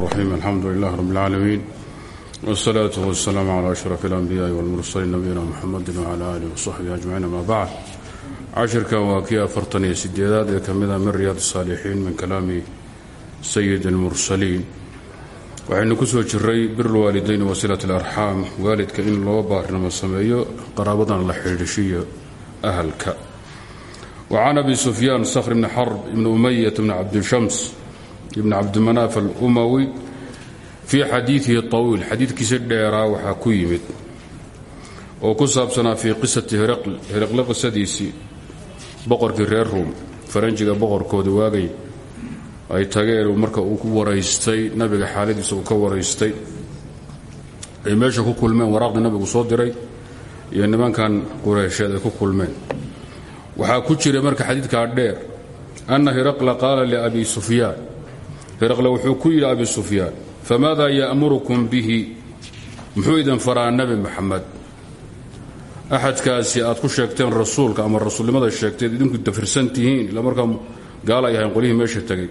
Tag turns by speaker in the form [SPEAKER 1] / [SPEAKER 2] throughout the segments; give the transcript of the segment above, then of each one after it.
[SPEAKER 1] الرحيم الحمد لله رب العالمين والصلاة والسلام على أشرف الأنبياء والمرسلين نبينا محمد وعلى آله وصحبه أجمعين ما بعد cashirkan waa kii afartan iyo sideedaad ee ka mida min riyaad الsaalixiin min kalaami sayid اlmursaliin waxaynu ku soo jiray bir lwaalidayn wasilaة اlarxaam waalidka in loo baarnimo sameeyo qaraabadan la xidhiidhishiyo ahalka وcan abi sufyaan skhr bni xarb ibni umayat bni cabdishams ibni cabdimanaaf alumawi fii xadiidihi طawiil xadiidkiisa dheeraa waxaa ku yimid oo ku saabsanaa fii qisati heraqle qisadiisii boqorkii reer ruum. Faranjiga boqorkooda waagay ay tageen marka uu ku waraystay nabiga xaaladiisa uu ka waraystay ay ku kulmeen waraaqdii nabigu soo diray iyo nimankan qureysheed ku kulmeen. Waxaa ku jira marka xadiidkaa dheer anna hiraqla qaala liabi sufyaan hiraqle wuxuu ku yidhi abi sufyaan famaada ya'murukum bihi? Muxuu idin faraa nebi maxamed axadkaasi aad ku sheegteen rasuulka ama rasuulnimada sheegteed idinku dafirsan tihiin ila markaa gaala ay ahayn qolihii meesha tegay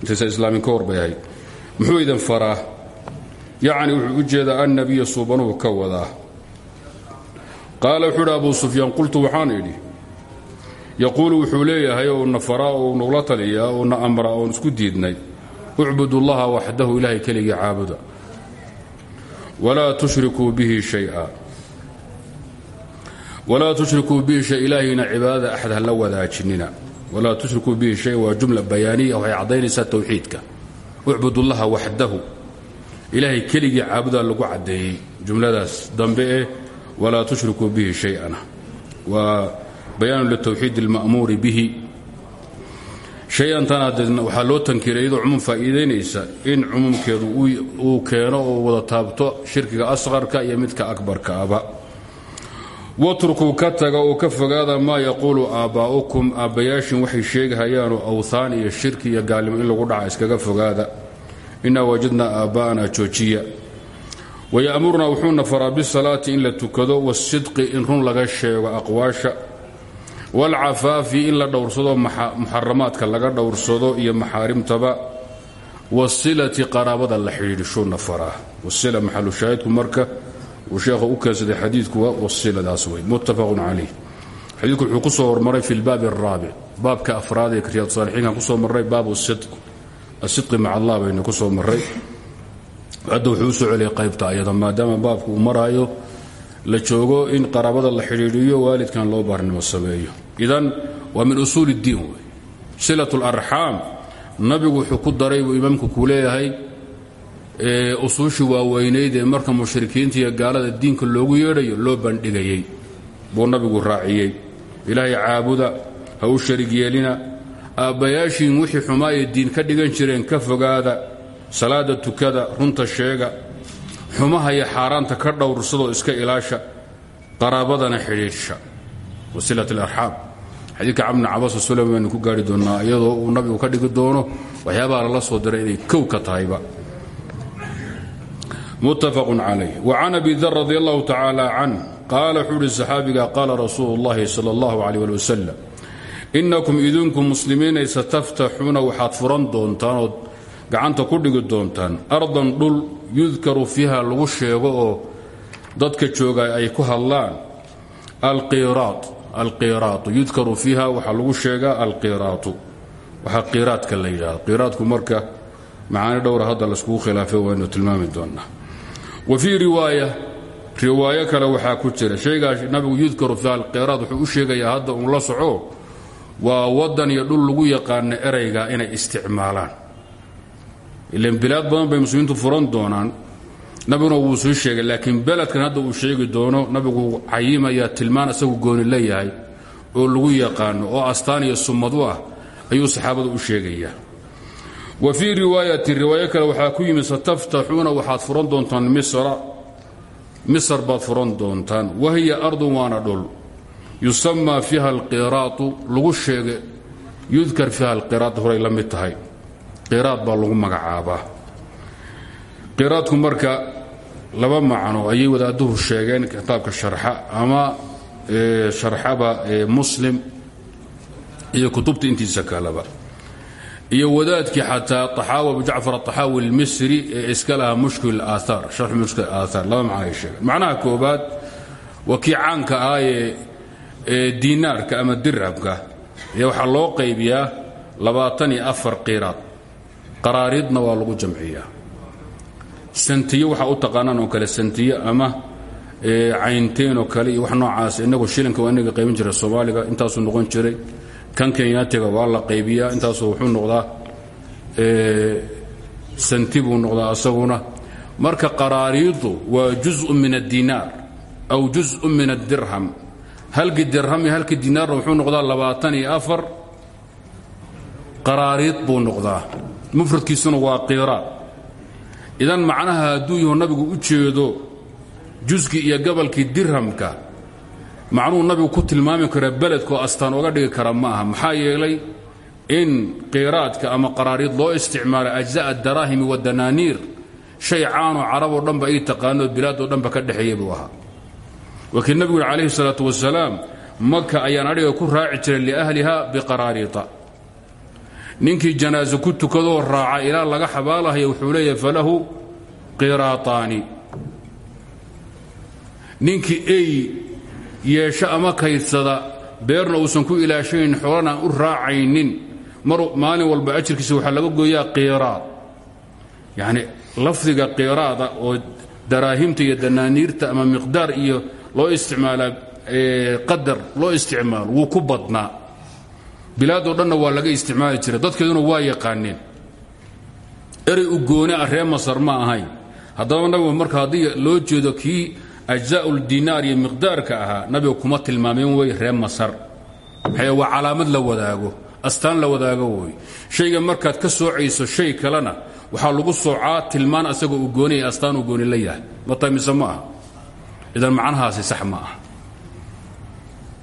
[SPEAKER 1] intaysa islaamin ka hor bay faraa? Yacni wuxuu u jeedaa annabiya suubanuhu ka wadaa qaala wuxuu abuu sufyaan qultu waxaan idhi. Yaquulu wuxuu leeyahay ou na faraa ou nagula taliyaa ou na amra oon isku diidnay ucbud ullaha waxdahu ilaahay keligii caabuda. Walaa tushrikuu bihi shaya. Walaa tushrikuu bihi shay ilaahayna cibaadada axad ha la wadaajinina. Walaa tushrikuu bihi shay waa jumla bayaaniya waxay caddaynaysaa towxiidka ucbud ullaha waxdahu ilaahay keligii caabudaa lagu caddeeyey. Jumladaas dambe eh walaa tushrikuu bihi shayana. Waa bayaanu litowxiid اlma'muuri bihi shay-antana waxaa loo tankiray iyadoo cumuum faa'iidaynaysa in cumuumkeedu uu keeno oo wada taabto shirkiga asqarka iyo midka akbarka aba watrukuu ka taga oo ka fogaada maa yaquulu aabbaa'ukum aabbayaashin waxay sheegahayaanoo awthaan iyo shirki iyo gaalnimo in lagu dhaca iskaga fogaada. Innaa wajadnaa aabba'ana joojiya. Waya'murunaa wuxuuna faraa bisalaati in la tukado wasidqi in run laga sheego aqwaasha waalcafaafi in la dhowrsado muxaramaadka laga dhowrsado iyo maxaarimtaba wasilati qaraabada la xidhiidhishuuna faraa wasila maxalu shaahidku marka uu sheekhu u keensaday xadiidku waa wasiladaas wey muttafaqun calayh xadiidku wuxuu ku soo hormaray fi lbaabi araabic baabka afraad ee riyaad saalixiinkan ku soo marray baabu sidq asidqi maca allah baynu ku soo marray hadda wuxuu soo celiyay qaybta ayada maadaama baabku uu la joogo in qaraabada la xidhiidhiyo waalidkan loo baarnimo sameeyo idan waa min usuul اddiin wey. Silat اlarxaam nabigu wuxuu ku daray buu imaamku ku leeyahay usuushii waaweynayd ee marka mushrikiinta iyo gaalada diinka loogu yeedhayo loo bandhigayey. Buu nabigu raaciyey. Ilaahay caabuda ha u sharig yeelina. Aabbayaashiin wixii xumaayay diin ka dhigan jireen ka fogaada salaada tukada runta sheega xumaha iyo xaaraanta ka dhowrsadoo iska ilaasha qaraabadana xidhiidhsha. Wasilat alarxaam xadiidka cabdina cabaas baynu ku gaari doonnaa iyadoo uu nabigu ka dhigi doono waxyaabaha lala soo diray inay kow ka tahayba. Muttafaq calayh. Wacan abi dar radi allahu tacaala canh qaala wuxuu uhi saxaabiga qaala rasuulu اllahi sala allahu wasalam innakum idinku muslimiinay sataftaxuuna waxaad furan doontaan ood gacanta ku dhigi doontaan. Ardan dhul yudkaru fiiha lagu sheego oo dadka jooga ay ku hadlaan. Alqiraad alqiraatu yudkaru fiiha waxaa lagu sheegaa alqiraatu waxaa qiraadka la yidhahda qiraadku marka macaani dhowra hadda laiskugu khilaafay waynu tilmaami doonnaa. Wa fii riwaaya riwaayo kale waxaa ku jira. Shaygaas nabigu yudkaru fiiha alqiraad wuxuu u sheegayaa hadda uun la soco waa waddan iyo dhul lagu yaqaano erayga inay isticmaalaan. Ilan bilaad badan bay muslimiintu furan doonaan nabiguna wuu soo sheegay laakiin beledkan hadda uu sheegi doono nabigu cayimaya tilmaan isagu gooni la yahay oo lagu yaqaano oo astaan iyo summad ah ayuu saxaabada u sheegayaa wa fii riwaayatin riwaayo kale ku yimid sataftaxuuna waxaad furan doontaan misra. Misr baad furan doontaan. Wahiya ardun waana dhul. Yusamaa fiiha alqiraatu. Lagu sheega yudkar fiiha alqiraat horay la mid tahay. Qiraad baa lagu magacaabaa. Qiraadku marka laba macno ayay wadaaduhu sheegeen kitaabka sharxa ama sharxaba muslim iyo kutubta intiisa kaleba. Iyo wadaadkii xataa axaawi jacfar axaawi almisri ee iska lahaa mushkil aaaar sharxu mushkil aaaar laba macno ay sheegeen. Macnaha koobaad waa kii caanka ah ee diinaarka ama dirhamka ee waxaa loo qaybiyaa labaatan iyo afar qiraad. Qaraariidna waa lagu jamciyaa santiyo waxaa u taqaanaan oo kale santiyo ama caynteen oo kale wax noocaas inagu shilinka waa inaga qaybin jiray soomaaliga intaasuu noqon jiray. Kan kenyaatiga waa la qaybiyaa intaasuu wuxuu noqdaa santi buu noqdaa asaguna. Marka qaraariidu waa juzun min addiinaar aw juzun min addirham. Halkii dirham iyo halkii wuxuu noqdaa labaatan iyo buu noqdaa. Mufradkiisuna waa qiiraad idan macnaha hadduu yahu nabigu u jeedo juskii iyo gabalkii dirhamka macnuhu nabigu ku tilmaami kara beledkoo astaan oga dhigi kara ma aha maxaa yeelay in qiiraadka ama qaraariid loo isticmaalo ajza'a daraahimi wadanaaniir shay caanoo caraboo dhanba ay taqaanoo bilaadoo dhanba ka dhexeeya buu ahaa. Wakiil nabigu yuri calayhi salaatu wasalaam maka ayaan adhiga ku raaci jiray liahliha biqaraariita ninkii janaaso ku tukadoo raaca ilaa laga xabaalahaya wuxuu leeyahay falahu qiraataani. Ninkii ey yeesho ama kaydsada beerna uusan ku ilaashanayn xoolana u raacaynin mar maalin walba ajirkiisa waxaa laga gooyaa qiraad. Yacni lafdiga qiraada oo daraahimta iyo danaaniirta ama miqdaar iyo loo isticmaalaa qadar loo isticmaalo wuu ku badnaa bilaadoo dhanna waa laga isticmaali jiray. Dadkeeduna waa yaqaaneen. Erey u gooni ah masar ma ahayn. Haddaba nabigu marka haddii loo jeedo kii ajza'uldinaar iyo miqdaarka ahaa nabiga kuma tilmaameen wey ree masar. Maxay waa calaamad la wadaago astaan la wadaago wey. Shayga markaad ka soocayso shay kalena waxaa lagu soocaa tilmaan asagoo u gooniya astaan uu gooni la yahay. Mata mise ma idan macnahaasi sax ma aha.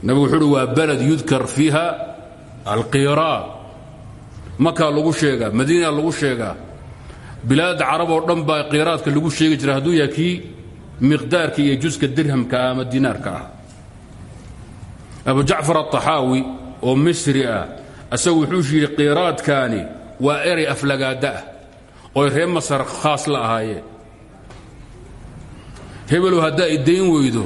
[SPEAKER 1] Nabigu wuxuu waa balad yudkar fiiha alqiraad makaa lagu sheegaa madiina lagu sheegaa. Bilaadda carab oo dhan baa qiraadka lagu sheegi jira hadduu yahay kii miqdaarka iyo juska dirhamka ah ama dinaarka ah. Abu jacfar aلطaxaawi oo misri ah asagu wuxuu yidhi qiraadkaani waa eray aflagaada ah oy reer masar khaas la ahaayeen hebelow haddaa i dayn weydo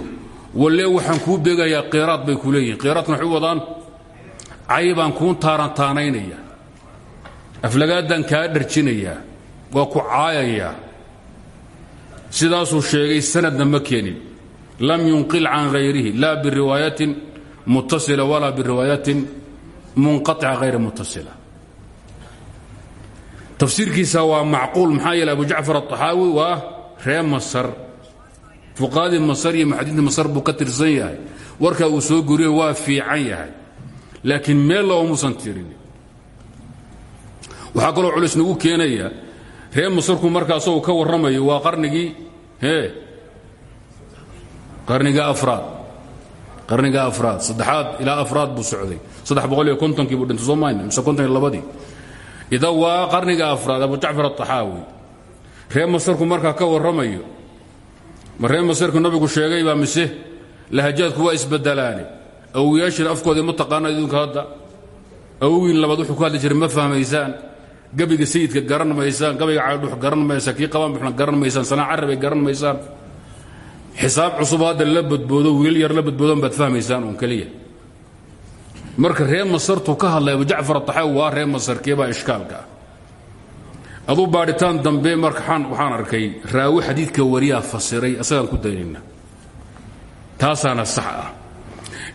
[SPEAKER 1] walle waxaan kuu beegayaa qiraad bay ku leeyihiin qiraadkan waxay wadaan caybaan kuu taarantaanaynaya. Aflagaadaan kaa dharjinayaa waa ku caayayaa sidaasuu sheegay sanadna ma keenin. Lam yunqil can hayrihi laa biriwaayatin mutasila walaa biriwaayatin munqaica hayra mutasila tafsiirkiisa waa macquul maxaa yeele abu jacfar aطaxaawi waa ree masar. Fuqaadii masar iyo maxadiintii masar buu ka tirsan yahay. Uu soo guriye waa fiican yahay laakiin meel loo muusan tirin waxaa kaloo culis nagu keenaya ree masarku marka asagoo ka warramayo waa qarnigii ee qarniga afraad qarniga afraad saddexaad ilaa afraad buu socday. Saddex boqol iyo kontonkii buu dhintay soo mayna mise konton iyo idan waa qarniga afraad abu jacfar aلطaxaawi ree masarku markaa ka warramayo ma ree masarku nabigu sheegay baa mise lahajaadku waa isbedelaane awowiyaashiina afkoodii ma taqaana idinku hadda. Awowiin labaad wuxuu ku hadli jiray ma fahmaysaan. Gabiga sayidka garan maysaan gabayga caydhux garan maysaan kii qabaanbuxna garan maysaan sanaa carabay garan maysaan. Xisaab cusub hadda la wiil yar la badboodon baad fahmaysaan uun keliya. Marka ree masartu ka hadlay abu jacfar ataxaawi waa ree masarkeebaa ishkaalka? Ah aduu baadhitaan dambe marka waxaan arkay raawi xadiidka wariyaa fasiray asagaan ku daynayna taasaana sax ah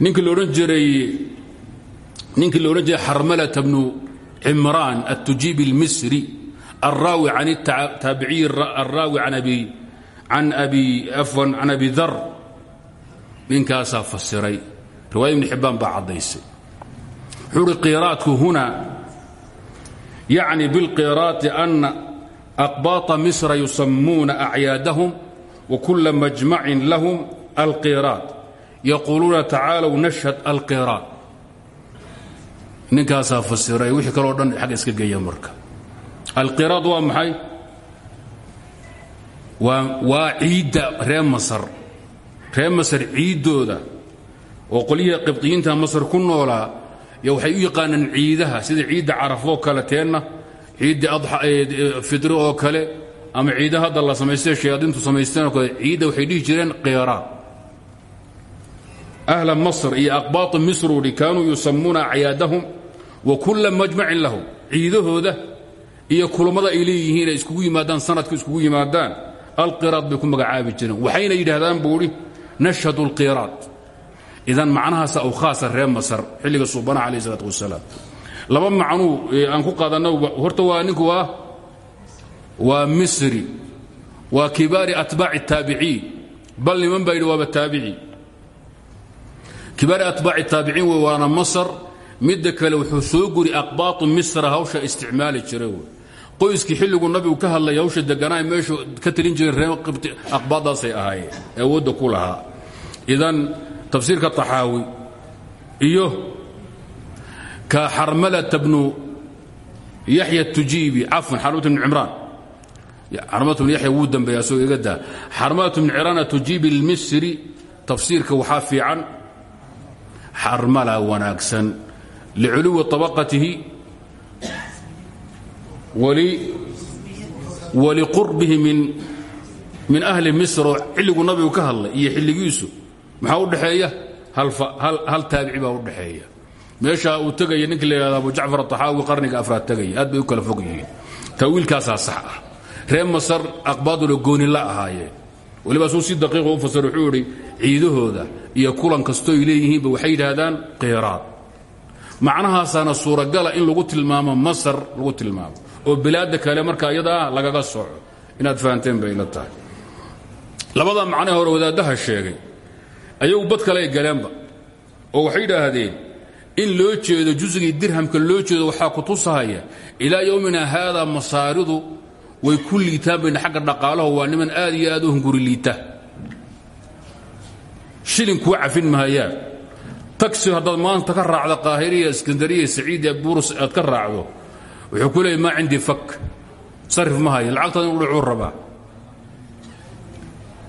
[SPEAKER 1] ninkii laodhan jiray ninkii laodhan jiray xarmalata bnu cimraan atujiibi اlmisri araawi an taabiciyi araawi an abi an abi afwan can abi dar. Ninkaasaa fasiray. Riwaaya ibni xibbaan baa caddaysay. Wuxuu uhi qiraadku huna yacni biاlqiraati ana aqbaata misra wa kula majmacin lahum alqiraat yaquuluuna tacaalow nashhad alqiraad ninkaasaa fasiray wixii kaloo dhan xagga iska geeya marka alqiraad waa maxay waa waa ciidda ree masar ree masar ciiddooda oo qolyihii qibdiyiinta masar ku noolaa yo waxay u yaqaanaan ciidaha sida ciidda carafoo kale teenna ciidda fidri oo kale ama ciida hadda la shayaadiintu samaysteen oo waxay dhihi jireen qeeraan ahla masr iyo aqbaati misruri kaanuu yusamuuna acyaadahum wa kulla majmacin lahum ciidahooda iyo kulummada ay leeyihiin ay iskugu yimaadaan sanadka iskugu yimaadaan alqiraad bay ku magacaabi jireen waxayna yidhaahdaan buu idhi nashhadu alqiraad idan macnahaas aw khaasa reer masar xilliga suubana calayh isalaat wasalaam laba macnuu aan ku qaadanna horta waa ninku waa waa misri waa kibaari atbaaci الtaabiciin bal niman baa yidhi waaba taabici kibaari atbaaci taabiciin wey waana masar. Midda kale wuxuu soo guri aqbaatu misra hawsha isticmaali jira wey qoyskii xilligu nabigu ka hadlay hawsha deganaay meeshu ka talin jireen reer aqbaadaasay ahaayeen awoodda ku lahaa. Idan tafsiirka taxaawi iyo ka xarmalata bnu yaxya tujiibi cafwan xarmalata bnu cimraan. Xarmalata bnu yaxya wuu dambeeya asagoo iga daa. Xarmalata bnu ciraana tujiibi tafsiirka waxaa fiican xarmala wanaagsan liculuwi طabaqatihi waliqurbihi min ahli misr oo xilligu nabigu ka hadlay iyo xilligiisu. Maxaa u dhexeeya hal taabici baa u dhexeeya meeshaa uu tegaya ninka la yidhahda abu jacfar aطaxaawi qarniga afraad tegaya. Aad bay u kala fog yihiin. Taawiilkaasaa sax ah. Reer masar aqbaaduna gooni la ahaayeen waliba suu si daqiiqo u fasir wuxuu idhi ciidahooda iyo kulan kastoo ay leeyihiinba waxay yidhaahdaan qiraad macnahaasaana suuragala in lagu tilmaamo masar lagu tilmaamo oo bilaadda kale marka iyadaa lagaga soco inaad fahanteen bay la tahay. Labada macnee hore wadaaddaha sheegay ayagu bad kale ay galeenba oo waxay yidhaahdeen in loo jeedo jusgii dirhamka loo jeedo waxaa ku tusahaya ilaa yowmina haada masaaridu way ku liitaan bayna xagga dhaqaalaho waa niman aad iyo aad u hunguri liita. Shilin kuu cafin mahayaan taxi haddaad maanta ka raacdo qaahiriya iskandariya saciidiya burus aad ka raacdo wuxuu ku leeyay maa cindii fak. Sarif ma hayo lacagtaada inu dhacuu rabaa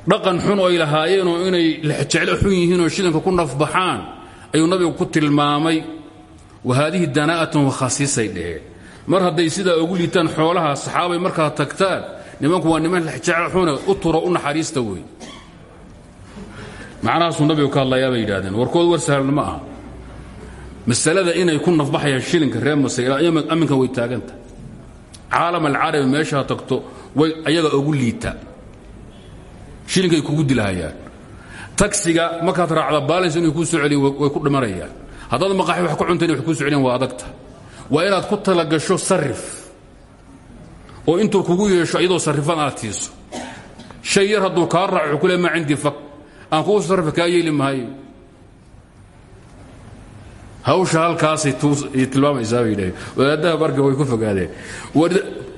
[SPEAKER 1] dhaqan xun oo ay lahaayeenoo inay lexjeclo xun yihiinoo shilinka ku nafbaxaan ayuu nabigu ku tilmaamay. Wa haadihi danaa'atun wakhasiisay dheheen mar hadday sidaa ugu liitaan xoolaha saxaabay markaa tagtaan nimanku waa niman lexjeclo xune u turo u naxariista wey macnahaasuu nabigu ka hadlayaa bay yidhahdeen warkood war sahlan ma aha. Masalada inay ku nafbaxayaan shilinka reer masar ilaa amminkan way taaganta. Caalam alcarabi meeshaa tagto way ayaga ugu liita. Shilinkay kugu dilahayaan tagsiga markaad raacda baalins inay kuu soo way ku dhimanayaan haddaad maqaaxi wax ku cuntayn wax kuu soo waa adagta waa inaad ku talagasho sarif. Oo intuu kugu yeesho iyadoo sarrifan aad tiiso. Shay yar hadduu kaa raaco wuxuu ku le maa cindii fak aan kugu sarrifa kaa yeeli maayo hawsha halkaasay tilmaamaysaa bay yidhaheen wadaadaha marka way ku fogaadeen.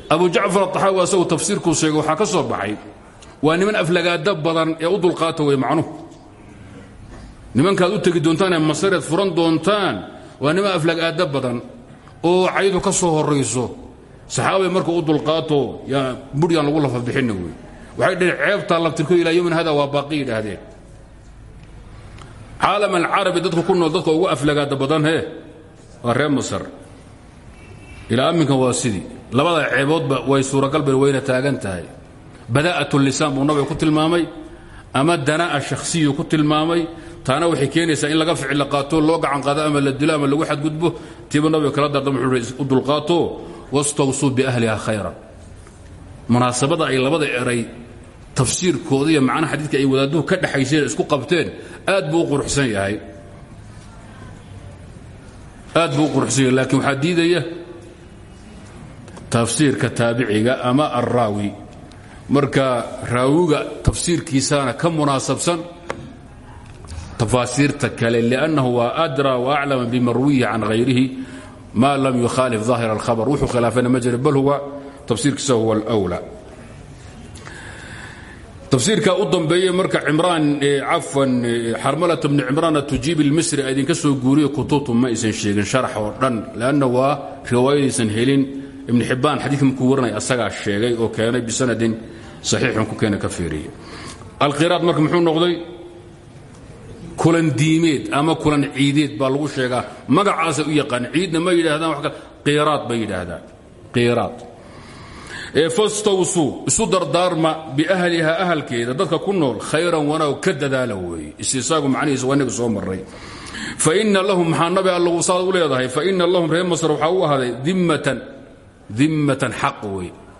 [SPEAKER 1] Abu jacfar aطaxaawi asagu tafsiirkuu sheegay waxaa ka soo baxay. Waa niman aflagaado badan ee u dulqaata wey macnuhu. Nimankaad u tegi doontaan ee furan doontaan waa niman aflagaado badan oo caydu ka soo horayso saxaabay marka u dulqaato buryaan lagu lafa bixinna wey waxay dhaheen ceebtaa labtirko ilaa yowmin hada waa baaqi yidhaahdeen. Caalam alcarabi dadka ku nool dadka ugu aflagaada badan he waa masar. Ilaa amminkan waa sidii labada ceeboodba way suuragal bay wayna taagan tahay. Bada'at lisaan buu nabiga ku tilmaamay ama danaa'a shakhsiyu ku tilmaamay taana waxay keenaysaa in laga ficilla qaato loo gacan qaado ama la dilo ama lagu xadgudbo tiiba nabiga kala dardam wuxuu u dulqaato wastawsuu biahliha khayran. Munaasabada ay labada eray tafsiirkooda iyo macnaha xadiidka ay wadaaduhu ka dhexayseen isku qabteen aad buu quruxsan yahay. Aad buu quruxsan yahay laakiin waxaa tafsiirka taabiciga ama alraawi marka raawiga tafsiirkiisaana ka munaasabsan tafaasiirta kale liannahu waa adraa wa aclama bimarwiyi can hayrihi ma lam yukhaalif daahir alkhabar wuxuu khilaafayna ma jira bal huwa tafsiirkiisa huwa alwla tafsiirka u dambeeye marka cimraan cafwan xarmalata bni cimraan atujiib ilmisri idinka soo guuriyo kutubtu ma aysan sheegin sharax oo dhan leanna waa riwaayadaysan helin ibni xibbaan xadiidka markuu waranaya asagaa sheegay oo keenay bisanadin saxiixun ku keena ka fiiriye alqiraad marka muxuu noqday kulan diimeed ama kulan ciideed baa lagu sheegaa. Magacaasay u yaqaan. Ciidna ma yidhaahdaan wa qiiraad bay yidhaahdaan. Qiiraad ee fastawsuu isu dardaarma biahliha ahalkeeda dadka ku nool khayran wanaag ka dadaala weeye istisaagu macnihiisa waa inaga soo maray faina lahum maxaa nabi saad u leedahay? Faina lahum reer masr waxaa u ahaaday dimmatan dimmatan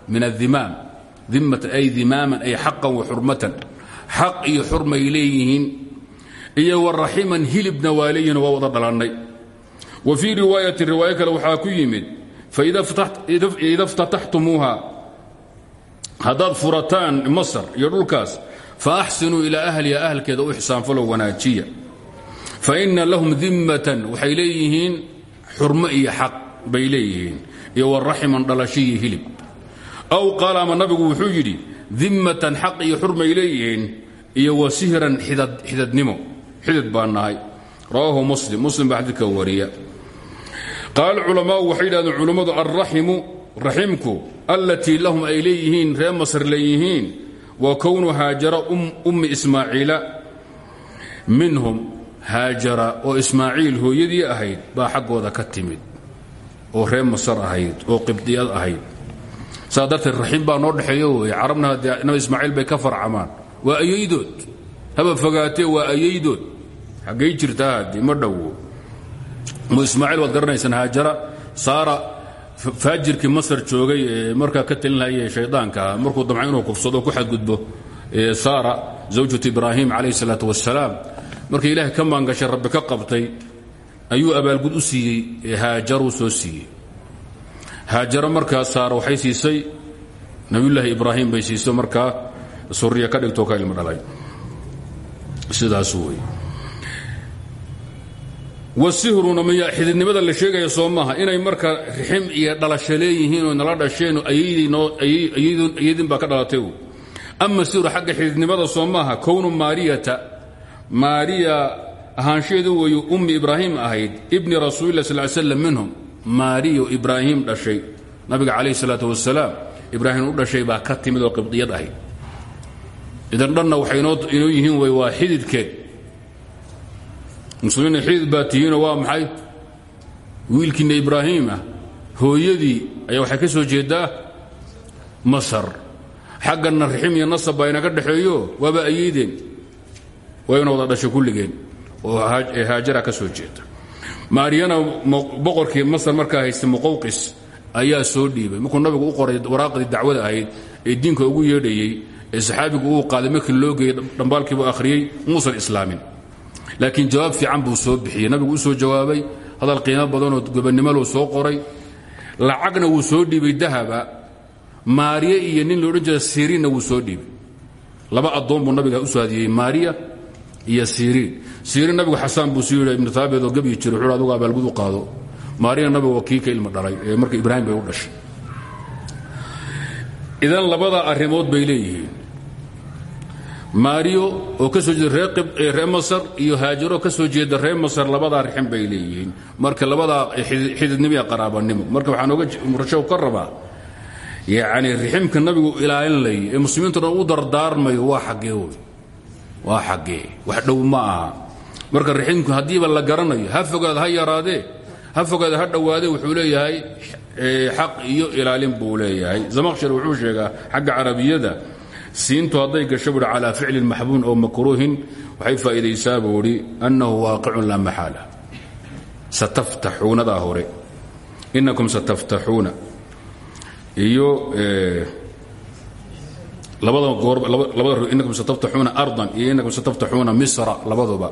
[SPEAKER 1] min adimaam dimmatan ay dimaaman ay xaqan wa xurmatan. Xaq iyo xurmay leeyihiin iyo waraximan hilibna waa leeyihiin waa wada dhalannay wa fii riwaayatin riwaayo kale waxaa ku yimid faida اftataxtumuuha haddaad furataan masr iyo dhulkaas faaxsinuu ilaa ahliha ahalkeeda u ixsaanfalo wanaajiya. Faina lahum dimmatan waxay leeyihiin xurmo iyo xaq bay leeyihiin iyo waraximan hilib. Aw qaal ama nabigu wuxuu yidhi dimmatan xaq iyo xurmay leeyihiin iyo wa sihran xidadnimo xidid baa nahay. Muslim. Muslim baa xadiidka wariya. Qaal culamaau waxay yidhahdeen culummadu alraximu raximku lahum ay leeyihiin ree masr leeyihiin wa kownu haajara ummi ismaaciila. Minhum haajara oo ismaaciil hooyadii ahayd baa xaggooda ka timid oo ree masar ahayd oo qibdiyad ahayd. Saa darteed baa noo dhexeeyo wey carabna haddee bay ka farcamaan. Waa ayaydood haba fogaatee waa ayaydood xaggay jirtaa? Haddii ma dhowo ismaaciil waad garanaysaan haajara. Saara faajirkii masar joogay ee markaa ka talinhaya shaydaanka ah markuu damca inuu kufsado ku xadgudbo saara zawjatu ibraahim calayh salaatu wasalaam markii ilaahay ka maangashay rabbi ka qabtay ayuu abaalgud u siiyey haajaruu soo siiyey. Haajaro markaa saara waxay siisay nabiyullaahi ibraahim bay siiso markaa. Suriya ka dhigtoo ka ilmo dhalay. Sidaas wey wasihruna miya xididnimada la sheegaya soo maaha? Inay marka rixim iyo dhalasho leeyihiin oo nala dhasheen ayadin baa ka dhalatay ama sihru xagga xididnimada soo maaha kownu maariyata maariya ahaansheedu weeyu ummi ibraahim ahayd ibni rasuulilah sal slam minhum maariyo ibraahim dhashay. Nabiga calayh salaatu wasalaam ibraahim u dhashay baa ka timid oo qibdiyad ahayd. Idan dhanna waxay inoo yihiin waa xididkeed muslimiinna xidid baa tihiinoo waa maxay? Wiilkiinna ibraahim ah hooyadii ayaa waxay ka soo jeedaa masar. Xagganna rixim iyo nasab baa inaga dhexeeyo waaba ayeydeen wayna wada dhashay kulligeen oo haajara ka soo jeeda. Maariyana boqorkii masar markaa haysta muqowqis ayaa soo dhiibay. Markuu nabigu u qoray waraaqdii dacwada ahayd ee diinka ugu yeedhayey ee saxaabigu uu qaaday markii loo geeyey dhambaalkiibuu akhriyey muusan islaamin laakiin jawaab fiican buu soo bixiyey. Nabigu u soo jawaabay hadal qiimo badanoo gobanimaluu soo qoray. Lacagna wuu soo dhiibay dahaba maariya iyo nin loodhan jira siriinna wuu soo dhiibay. Laba addoon buu nabiga u soo hadiyey maariya iyo siriin. Siriin nabigu xasaan buu sii yidhi ibnu taabid oo gebyi jiray wuxuu adugu abaalgud u qaado. Maariya nabigu waa kii dhalay ee ibraahim bay u dhashay. Idan labada arrimood bay leeyihiin maariyo oo ka soo jeeda reer masar iyo haajaro ka soo jeeda reer masar labadaa rixin bay leeyihiin. Marka labadaa xididnimo iyo qaraabanimo marka waxaan oga rashow ka rabaa yacni riximka nabigu ilaalinlay ee muslimiintuna u dardaarmayo waa xaggee wey waa xaggee. Wax dhow ma aha. Marka riximku haddiiba la garanayo ha fogaad ha yaraadee ha fogaad ha dhowaadee wuxuu leeyahay xaq iyo ilaalin buu leeyahay. Zamaqshar wuxuu sheegaa xagga carabiyada siintu hadday gasho buhi calaa ficlin maxbuun ow makruuhin waxay faa'iidaysaa buu idhi annahu waaqicun laa maxaala. Sataftaxuunadaa hore. Inakum iyo goor labada inakum sataftaxuuna ardan. Iyo inakum misra labaduba.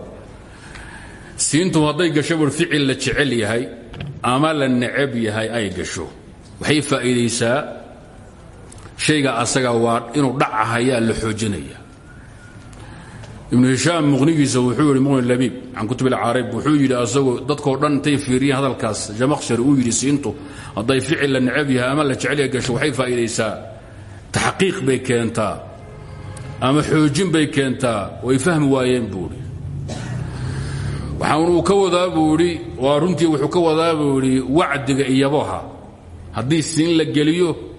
[SPEAKER 1] Siintu hadday gasho ficil la jecel yahay ama la yahay ay gasho. Waxay faa'iidaysaa shayga asaga waa inuu dhacahayaa la xoojinaya. Ibnu hishaam muqnigiisa wuxuu yidhi muqni labiib can kutub ilcaarib wuxuu yidhi asagoo dadkoo dhan intay fiiriyeen hadalkaas. Jamaqshari uu yidhi siintu hadday ficil la necab ama la jecelya gasho waxay faa'iidaysaa. Taxqiiq bay keentaa ama xoojin bay keentaa. Way fahmi waayeen buuhi waxaan uu ka wadaa buu waa runtii wuxuu ka wadaa buu wacdiga iyaboha haddii siin la geliyo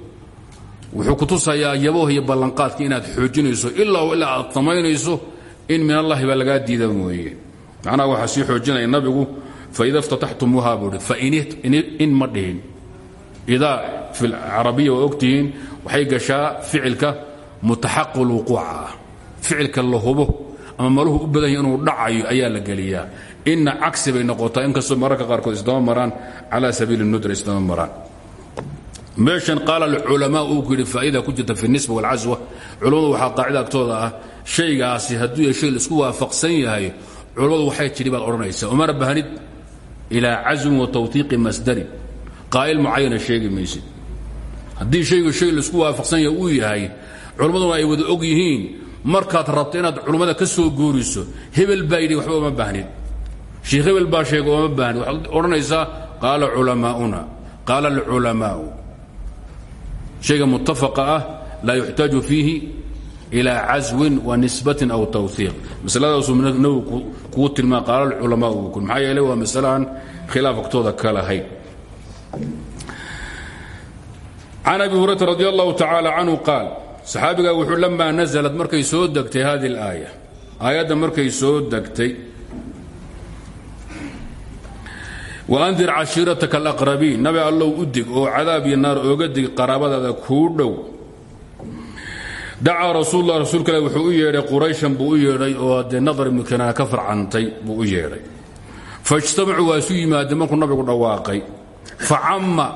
[SPEAKER 1] wuxuu ku tusayaa yaboh iyo ballanqaadka inaad xoojinayso ilaa ilaa aad samaynayso in min allahi baa lagaa diida mooye. Macnaha waxaa sii xoojinaya nabigu faida اftataxtumuuha buu fain ma dhihin. Idaa fi carabiya waa ogtihiin waxay gashaa ficilka mutaxaqu lwuquuca ah ficilka la ama maluhu u badan inuu dhacayo ayaa la geliyaa. Inna cagsi bay noqotaa inkastoo mararka qaarkood isdaba maraan cala sabiili nudr isdaba maraan meeshan qaala alculamaa uu ku yidhi faa'ida ku jirta fi nisba walcaswa. Culammadu waxaa qaacida agtooda ah shaygaasi hadduu yahay shay waafaqsan yahay culammadu waxay jidhi baad odhanaysaa umana bahnid ilaa wa tawtiiqi masdarin qaa'il mucayana sheegi maysid. Haddii shaygu shay la isku waafaqsan yahay uu yahay culammaduna ay wada og yihiin markaad rabto inaad culummada ka soo guuriso hebel baa waxba uma baahnid sheikh hebel baa sheega uma baahnid waxaad odhanaysaa qaala culamaa'una. Qaala shayga muttafaqa ah laa yuxtaaju fiihi ilaa caswin wa nisbatin aw tawhiiq masaladaasuu nabigu kugu tilmaa qaala alculamaau buu maxaa yeelay waa masale aan khilaaf agtooda ka lahayn can abi hurayra radi allahu tacaala canhu qaal saxaabigaa wuxuu lamaa naزlat markay soo degtay hadi اlaaya aayadda markay soo degtay waandir cashiirataka alaqrabiin nabi allow u dig oo cadaab iyo naar ooga dig qaraabadaada kuu dhow. Dacaa rasuullah rasuulka ilah wuxuu u yeedhay qurayshan buu u yeedhay oo dee nadar ibnu kanaana ka farcantay buu u yeedhay. Faijtamacuu waa isu yimaadeen markuu nabigu dhawaaqay. Facamma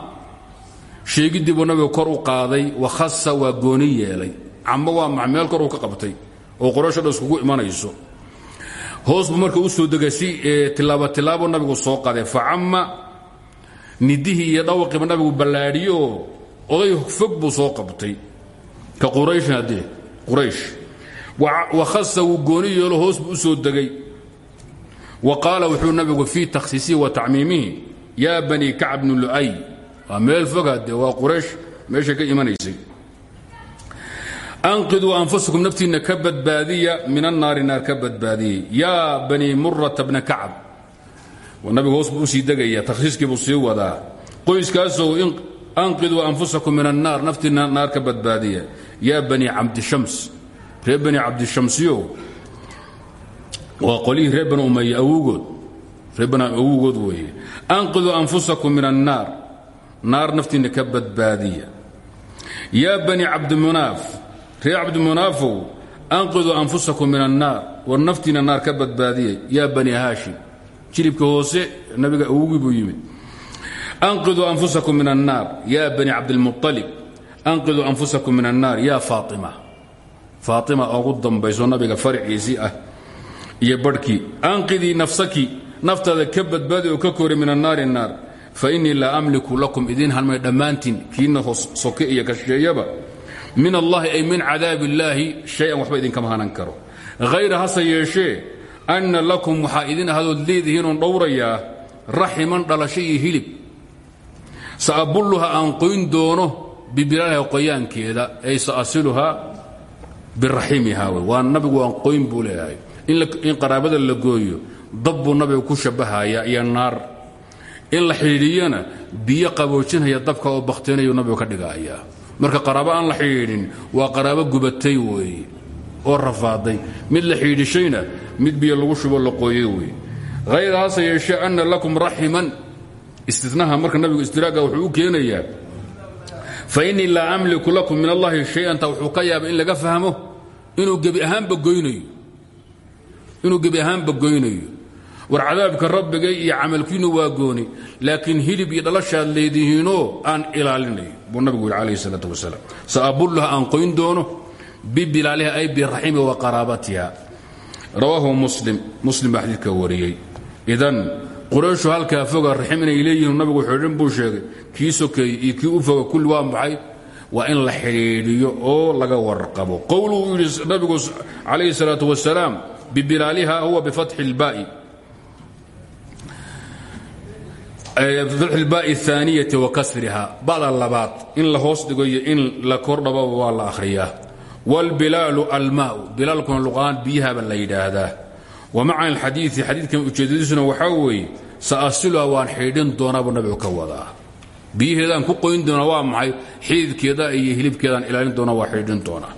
[SPEAKER 1] sheegiddii buu nabigu kor u qaaday wakhasa waa gooni yeelay. Cammo waa max meel kor ka qabtay oo quraysho dhan iskugu imanayso hoos buu marka u soo degay si tilaabo tilaabo nabigu soo qaaday. Facamma nidihii iyo dhawaqiiba nabigu ballaadhiyo oo oday fog buu soo qabtay. Ka qurayshin haddee quraysh. Wakhasa wuu gooni yeelo hoos buu u soo degay. Wa qaala wuxuu nabigu fii takhsiisihi wa tacmiimihi yaa bani kacb bnu lu'ay. Waa meel foga dee waa quraysh meeshay ka imanaysay anqiduu anfusakum naftiinna ka badbaadiya min annaari naar ka badbaadiyey yaa bani murata bna kacab nabigu hoos buu u sii degaya takhsiiskii buu sii wadaa qoyskaasow anqiduu anfusakum min annaar naftiinna naar ka badbaadiya yaa bani cabdishams reer bani cabdishamsiyow waa qolihii reer bani umaya awowgood reer bani awowgood weeye anfusakum min annaar naar naftiinna ka badbaadiya yaa bani cabdimunaaf reer cabdimunaafow anqiduu anfusakum min annaar war naftiinna naar ka badbaadiyay yaa bani haashim. Jilibka hoose nabiga awogii buu yimid. Anfusakum min annaar yaa bani cabdilmualib anqiduu anfusakum min annaar yaa faaima faaima ugu dambayso nabiga farciisii ah iyo barhkii. Anqidii nafsaki naftaada ka badbaadi oo ka kori min annaari naar fa innii laa amliku lakum idiin halmay dhammaantiin kiina soke iyo kasheeyaba min allahi ay min cadaab illaahi shay-an waxba idinkama hanan karo. Hayra hase yeeshee anna lakum waxaa idin ahadood leedihiinoon dhowrayaa raximan dhalasho iyo hilib. Saabulluha aan qoyn doono bibilaaliha qoyaankeeda ay saasiluhaa biraximiha waa nabigu aan qoyn buu leeyahay. In qaraabada la gooyo dab buu nabigu ku shabbahaya iyo naar. In la xidhiidhiyana biyo qaboojinaya dabka oo bakhtinayu nabigu ka dhigayaa marka qaraabo aan la xidhiidhin waa qaraabo gubatay weeye oo rafaaday. Mid la xidhiidhishayna mid biyo lagu shubo la qooyey weeye hayra hase yeeshee anna lakum raximan. Istinaha marka nabigu istiraaga wuxuu u keenayaa fa innii laa amliku lakum min allahi shay-anta wuxuu ka yaaba in laga fahmo inuu gebi ahaanba goynayo. Inuu gebi ahaanba goynayo war cadaabka rabbigay iyo camalkiinu waa gooni laakiin hilib iyo dhalashaad leedihiinoo aan ilaalinayo buu nabigu yidhi calayhi salaatu wasalaam. Saabulluha aan qoyn doono bibilaaliha ay biraximi wa qaraabatiha. Rawaahu muslim muslim baa xadiidka wariyey. Idan qurayshu halkaa foga raxim inay nabigu xidhin buu sheegay kii sokeeyey iyo kii u foga kulli waa maxay? Waa in la xidhiidhiyo oo laga warqabo. Yidhi nabigu calayhi salaatu wasalaam bibilaaliha huwa bifatxi ilbaa'i baa'i aaniyati wa kasriha. Ba'da labaad in la hoos dhigo iyo in la kordhababa waa la akhriyaa. Wاlbilaalu almaau bilaalkuna luqaan biyahaba la yidhaahdaa. Wa maca alxadiii xadiidkan ujeedadiisuna waxaa weeye sa'asiluha waan xidhin doonaa buu nabigu ka wadaa. Biyaheedaan ku qoyn doonaa waa maxay? Xididkeeda iyo hilibkeedaan ilaalin doona waa xidhin doonaa.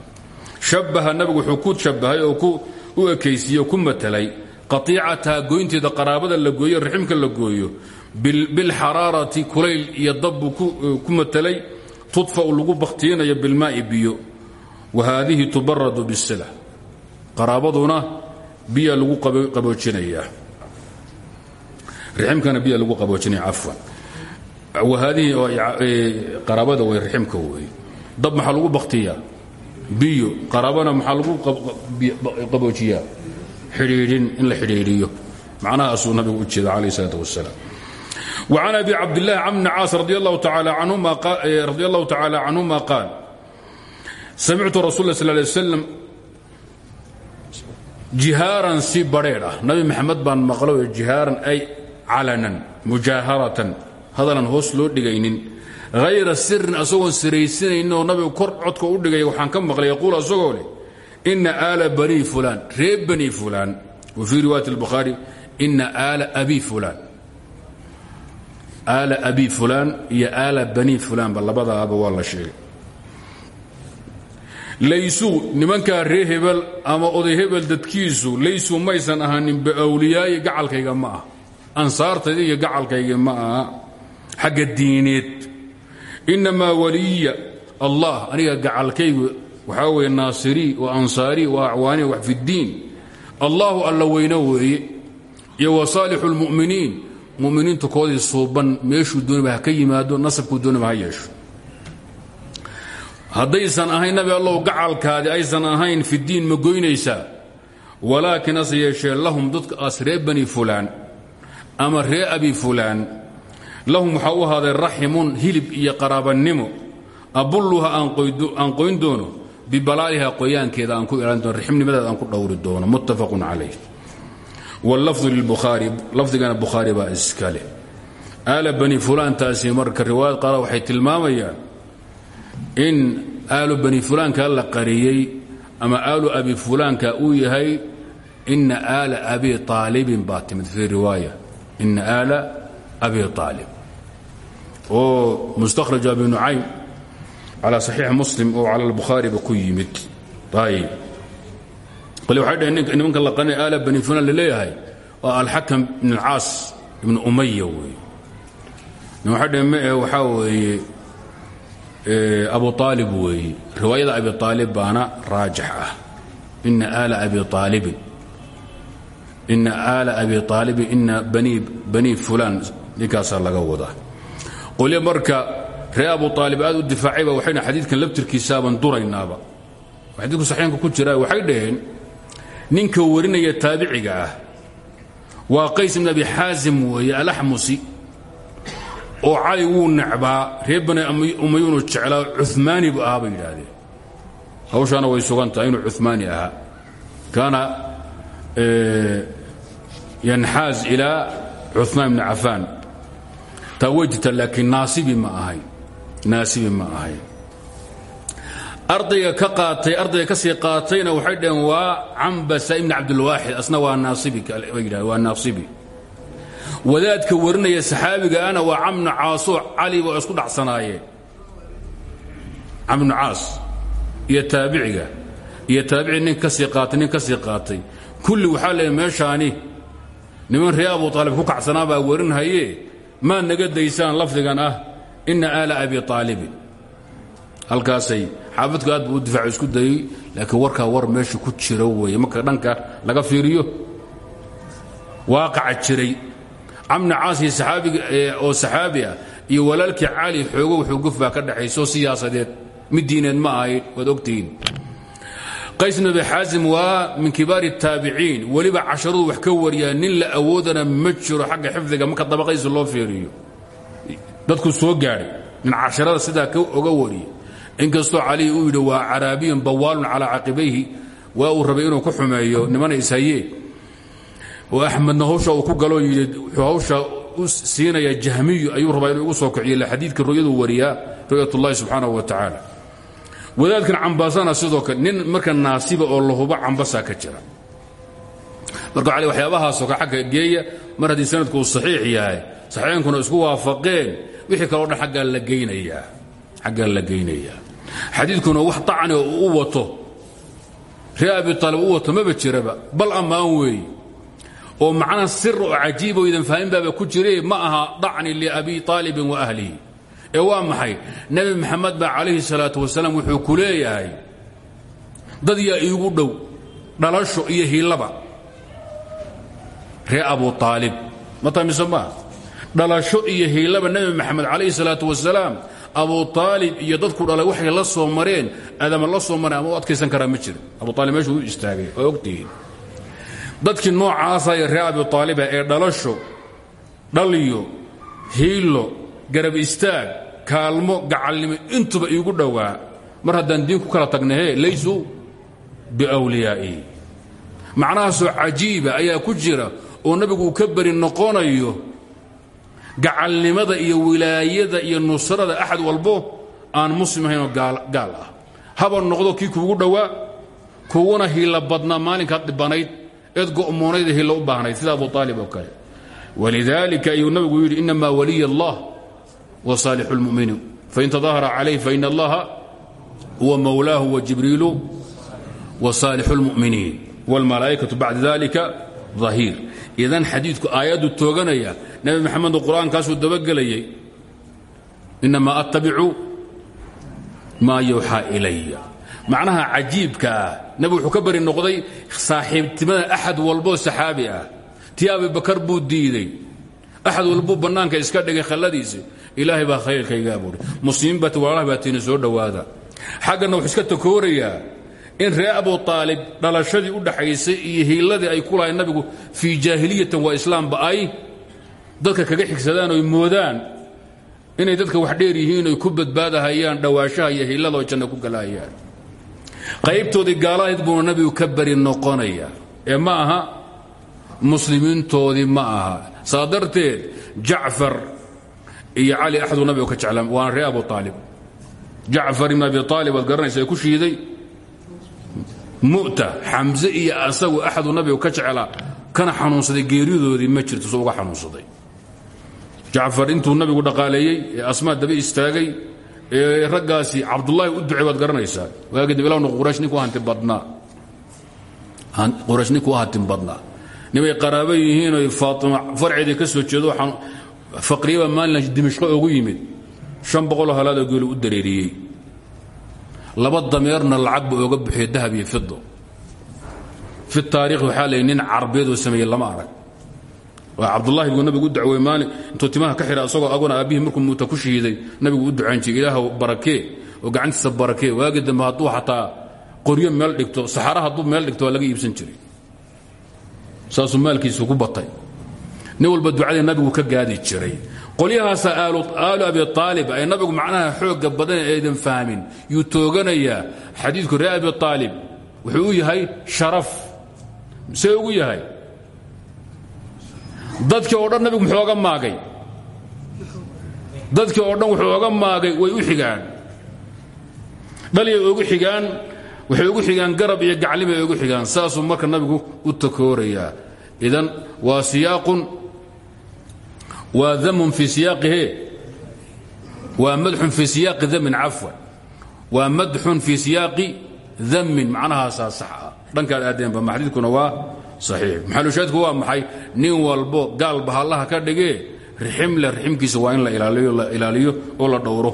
[SPEAKER 1] Shabaha nabigu wuxuu ku shabahay oo u ekaysiiye ku matelay qatiicataha goynteeda qaraabada la gooyo raximka la gooyo bilxaraarati kulayl iyo dabbuu ku matelay tudfau lagu bakhtiinayo bilmaai biyo. Wa haadihi tubaradu bisila qaraabaduna biya lagu qaboojinaya. Raximkana biya lagu qaboojinaya cafwan. Wa haadihi qaraabada way raximka wey dab maxaa lagu bakhtiyaa? Biyo. Qaraabana maxaa lagu qaboojiyaa? Xidhiidhin in la xidhiidhiyo. Macnahaasuu nabigu u jeeda calayh isalaat wasalaam وعن أبي عبد الله عم بن عاص رضي الله تعالى عنهما قال, رضي الله تعالى عنهما قال سمعت رسول الله صلى الله عليه وسلم جهارا سي بريرة نبي محمد بن مقلو جهارا أي علنا مجاهرة هذا هوس لو دغينين غير سر اسوون سريسين انه نبي كور عدك او دغاي waxaan ka maqlay yaqul asagoo leh in ala bani fulan reeb bani fulan وفي روايه البخاري ان آل ابي فلان آل aal abi fulan iyo aala bani fulanba labadaaba waa la sheegay. Laysuu nimankaa ree ama oday hebel dadkiisu laysuu maysan ahaanin biawliyaayi gacalkayga ma ah ansaartayda iyo gacalkayga ma aha. Xagga diineed. Innamaa waliya allah aniga gacalkaygu waxaa weye naasirii wa ansaarii wa acwaani wax fi ddiin. Allahu alla weyno weeye. Iyo wa saalixu اlmu'miniin muminiintu koodii suuban meeshuu dooniba ha ka yimaado nasabkuu dooniba ha yeesho. Haddaysan ahayn nabi allow gacalkaadi aysan ahayn fidiin ma goynaysaa walaakin hase yeeshee lahum dadkaas ree bani fulaan ama ree abi fulaan lahum waxaa u ahaaday raximun hilib iyo qaraabannimo. Abulluha aan qoyn doono bibalaaliha qoyaankeeda aan ku ilaalin doono raximnimadeeda aan ku dhowri doono. Muttafaqun calayh wallafdu lilbukhaari lafdigana bukhaari baa iskale aala bani fulaantaasi marka riwaayad qaala waxay tilmaamayaan in aalu bani fulaanka la qariyey ama aalu abi fulaanka uu yahay ina aala abi aalibin baa timid fii riwaaya ina aala abi aalib oo mustakhraj abi nucaym calى saxiix muslim oo cala albukhaariba ku yimid ayb bale waxay dhaheen nimanka la qarinay aala bani fulaan la leeyahay waa alxakam ibn alcaas ibn umaya wey waxay dhaheen mae waxaa weeye abu aalib weeye. Riwaayada abi aalib baana raajix ah. Ina aala abi aalibin ina aala abi aalibin ina bani fulaan ninkaasaa laga wadaa qolyo marka ree abu aalib aad u difaacayba waxayna xadiidkan laftirkiisaaban duraynaaba xadiidku saxiinka ku jira waxay dhaheen ninka warinaya taabiciga ah. Waa qays ibn abi xaasim weeye alaxmusi oo cali wuu necbaa reer bani umayunu jeclaa cumaani buu ahaa bay yidhaahdeen. Way sugan tahay inuu cumaani ahaa. Kaana yanxaaz ilaa cumaan bni cafaan. Taa way ma ahayn naasibi ma ahayn ardayga ka qaatay ardayga ka sii qaatayna waxay dhaheen waa cambasa ibni cabdilwaaxid asna waa naasibi bay yidhahdeen waa naasibi. Wadaadka warinaya saxaabiga ana waa camnu caasoo cali ba isku dhacsanaayeen camnu caas iyo taabiciga iyo taabici nin ka sii qaatay nin ka sii qaatay. Kulli waxaa leeya meeshaani niman ree abu aalib ku kacsanaa baa warinhaye maad naga daysaan lafdigan ah ina aala abi aalibin halkaasay xaafidku aad buu u isku dayey laakiin warkaa war meesha ku jira weeye. Marka dhanka laga fiiriyo waaqaca jiray. Camni caasi oo saxaabi ah iyo walaalkii cali xoogo wuxuu guf baa ka dhaxayso siyaasadeed. Mid diineed ma ahayn waad ogtihiin qays bn abi xaasim waa min kibaari الtaabiciin weliba casharadu wax ka wariyaa nin la awoodana ma jiro xifdiga. Marka dabaqaysa loo fiiriyo dadku soo gaadhay nin casharada sidaa oga wariya inkastoo cali uu yidhi waa caraabiyun bawaalun calaa caqibayhi waa uu rabay inuu ku xumeeyo nimana ishayee oo axmedna hawsha uu ku galoo yidhi hawsha u siinaya jahmiyu ayuu rabaa inuu soo kiciyo ila xadiidka ru'yaduu wariyaa ru'yat ullahi wa tacaala. Wadaadkan cambaasana sidoo kale nin marka naasiba oo lahuba cambasaa ka jira. Marka cali waxyaabahaasoo ka xagga geeya mar haddii sanadku uu saxiix yahay saxiixankuna isku waafaqeen wixii kaleo dhan aggaa la geynayaa xadiidkuna wax tacni oo u wato ree abi aalib u wato maba jiraba bal ammaan weeye oo macnaha sir oo cajiiboo idan fahmin baaba ku jire ma aha dacni liabi aalibin wa ahlihi. Ee waa maxay? Nebi maxamed baa calayhi salaatu wasalaam wuxuu ku leeyahay dad yaa iigu dhow dhalasho iyo hiilaba. Ree abu aalib ma tamiso dhalasho iyo hiilaba nebi maxamed calayhi salaatu wasalaam abu aalib iyo dadku dhalay waxay la soo mareen adama la soo mareen ama u adkaysan karaa ma jiro abu aalib meeshuu u istaagay oo ogtihiin. Dadkii noocaasa ee ree abi aaliba ee dhalasho dhaliyo hiilo garab istaag kaalmo gacalnimo intuba iigu dhowaa. Mar haddaan diin ku kala tagnahe laysuu biwliyaa'i macnahaasoo cajiiba ayaa ku jira oo nabigu uu ka beri noqonayo gacalnimada iyo wilaayada iyo nusrada axad walbo aan muslim ahaynoo gaal ah. Haba noqdo kii kuugu dhowaa kuwana hiila badnaa maalinkaad dhibanayd eed go'moonayda hiilla u baahnayd sida abu aalib oo kale. Walidaalika ayuu nabigu yidhi inamaa waliy allah wa saalixu lmuminiin fain tadahara calayh fain allaha huwa mawlaahu wajibriilu wa saalixu lmuminiin wاlmalaa'ikatu bacda dalika ahiir idan xadiidku aayaddu tooganaya nebi maxamedu qur'aankaasuu dabagelayay inamaa attabicu maa yuuxaa ilaya macnaha cajiibka ah nebi wuxuu ka bari noqday saaxiibtimada axad walboo saxaabi ah. Tii abibakar buu diiday. Axad walbuu bannaanka iska dhigay khalladiisi. Ilaahay baa khayrkaygaa buuri. Muslimiin baati walaalaha baatiina soo dhowaada. Xaggana wuxuu iska takoorayaa in ree abu aalib dhalashadii u dhaxaysay iyo hiiladii ay ku nabigu fii jaahiliyatan waa islaamba ay dadka kaga xigsadaan oy moodaan inay dadka wax dheer yihiin oy ku badbaadahayaan dhawaashaha iyo hiilada oo janno ku galahayaan qaybtoodii gaalahayd buuna nabigu ka bari noqonaya. Ee ma aha muslimiintoodii ma aha. Saa darteed iyo cali axaduu nabigu ka jeclaan waana ree abu aalib jacfar ibn abi aalib waad garanaysa ku shiiday mu'ta xamse iyo asagu axadu nabigu ka jeclaa kana xanuunsaday geeridoodii ma jirto soo uga xanuunsaday. Jacfar intuu nabigu dhaqaaleeyey ee asmaa daba istaagay ee raggaasi cabdullaahi u ducay waad garanaysaa. Waagidib ilahnu quraysh ninku hanti badnaa. Quraysh ninku hantin badnaa. Nimay qaraabo yihiin oy faatima farceedii ka soo jeedo faqriyaba maalin dimishqo ugu yimid. Shan boqoloo halaadoo geelu u dareeriyey laba dameerna lacag buu oga buxiye dahab iyo fido fi taarikh waxaa lay nin carbeedoo sameeyey lama arag. Waa cabdullaahi buu nabigu u dacwey maalin intuu timaha ka xidha asagoo agona aabbihii markuu muuta ku shiiday nabigu u ducayn jiray ilaahw barakee oo gacantiisa barakee waagi dambe hadduu xataa qoryo meel dhigto saxara hadduu meel dhigto waa laga iibsan jiray. Saasuu maalkiisu ku batay. Nin walba ducadii nabigu ka gaadi jiray qolyahaasa aalu abi aalib ay nabigu macnaha xooga badan aydan fahmin yuu tooganayaa xadiidku ree abi aalib wuxuu u yahay sharaf. See ugu yahay? Dadkii oo dhan nabigu muxuu oga maagay. Dadkii oo dhan wuxuu oga maagay way u xigaan. Dhalyay ogu xigaan waxay ugu xigaan garab iyo gaclimay ugu xigaan. Saasuu marka nabigu u takoorayaa idan waa siyaaqun waa damun fii siyaaqihe waa madxun fii siyaaqi damin cafwan waa madxun fii siyaaqi damin macnahaasaa sax ah dhankaad aadeenba maxdiidkuna waa saxiix maxalushaadku waa maxay nin walbo gaalba hallaha ka dhigee riximle riximkiisa waa in la ilaaliyo oo la dhowro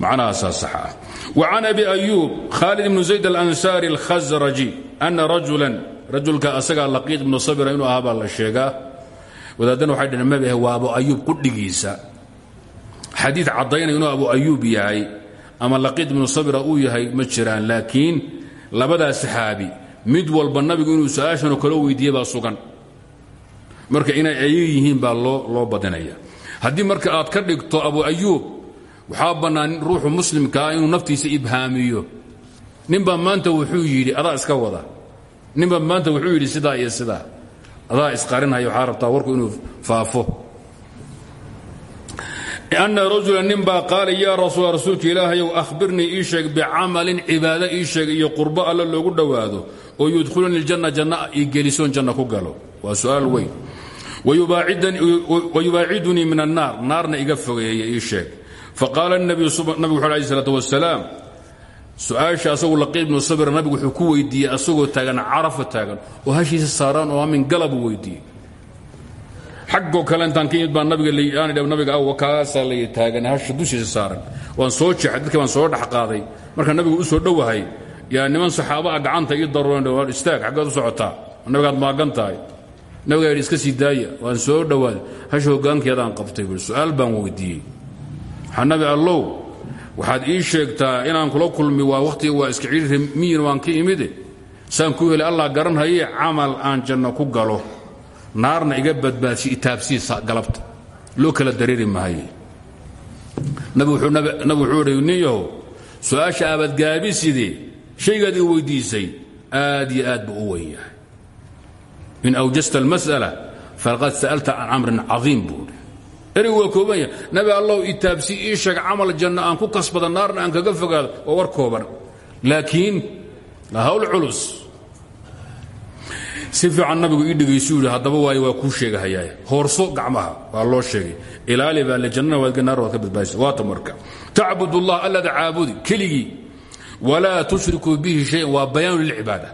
[SPEAKER 1] macnahaasaa sax ah وعن أبي أيوب khالد بن زaيد الأنsاrي الkhزرجي أنa رaجuلا rajulka asagaa laqiiط بن صبر inuu ahaa baa la sheegaa wadaadana waxay dhaheen mabah waa abu ayuub qudhigiisa xadiid caddaynaya inuu abu ayuub yahay ama laqiid ibnu sabira uu yahay ma jiraan laakiin labadaa saxaabi mid walba nabigu inuu su'aashanoo kalo weydiiye baa sugan. Marka inay ayay yihiin baa loo badinaya. Haddii marka aad ka dhigto abu ayuub waxaa bannaan ruuxu muslimkaa inuu naftiisa ibhaamiyo. Ninbaa maanta wuxuu yidhi adaa iska wada. Ninbaa maanta wuxuu yidhi sidaa iyo sidaa adaa isqarinhaya waxaa rabtaa warku inuu faafo. Ana rajula nin baa qaala yaa rasuula rasuulka ilaahayow ahbirnii ii sheeg bicamalin cibaado ii sheeg iyo qurbo alle loogu oo yudkhiluni ljanna janna ii janna ku galo. Waa su'aal weyn. Wayubaacidunii min annaar naarna iga fogeeya ii sheeg. Faqaala nabigu wuxu alay salaat wasalaam su'aasha asagu laqiib ibnu sabir nabigu wuxuu ku weydiiyey asagoo taagan carafa taagan oo hashiisa saaraan oo amin gala buu weydiiyey. Xaggoo kale intaan ka imid baa nabiga nabiga aw kaasaa lay taagan hasha dushiisa saaran. Waan soo jeexay dadkii baan soo dhex qaaday. Marka nabigu u soo dhowahay yaa niman saxaaba ah gacanta ii daruuran istaag xaggaad u socotaa nabigaad maagan tahay. Nabigaa iska sii waan soo dhowaaday hasha hoggaankeedaan qabtay buui baan weydiiyey. Waxaa nabi allow waxaad ii sheegtaa inaan kula kulmi waa wakhtiga waa iska ciiri miyin waan ka imide saan ku heli allah garanhaye camal aan janno ku galo. Naarna iga badbaadsi itaabsiisa galabta. Loo kala dareeri mahaye nabigu wuxuu hi nin yahow su'aasha aabadgaabisidee shaygaad ii weyddiisay aad iyo aad buu u wen yahay in awjasta almas'ala faqad sa'alta can amrin cadiim buuhi ereygu waa kooban yahay nabi allow itaabsi ii sheeg camal janno aan ku kasbada naarna aan kaga fogaado waa war kooban. Laakiin hawl culus. Si fiican nabigu ii dhegaysu yidhi haddaba waayo waa kuu sheegahayaa hoorso gacmaha waa loo sheegay. Ilaali baa le jannana waadga naar waad ka badbaadisa. Waata marka tacbud ullah allada caabudi keligii. Walaa tushrikuu bihi shayan waa bayaanu lilcibaada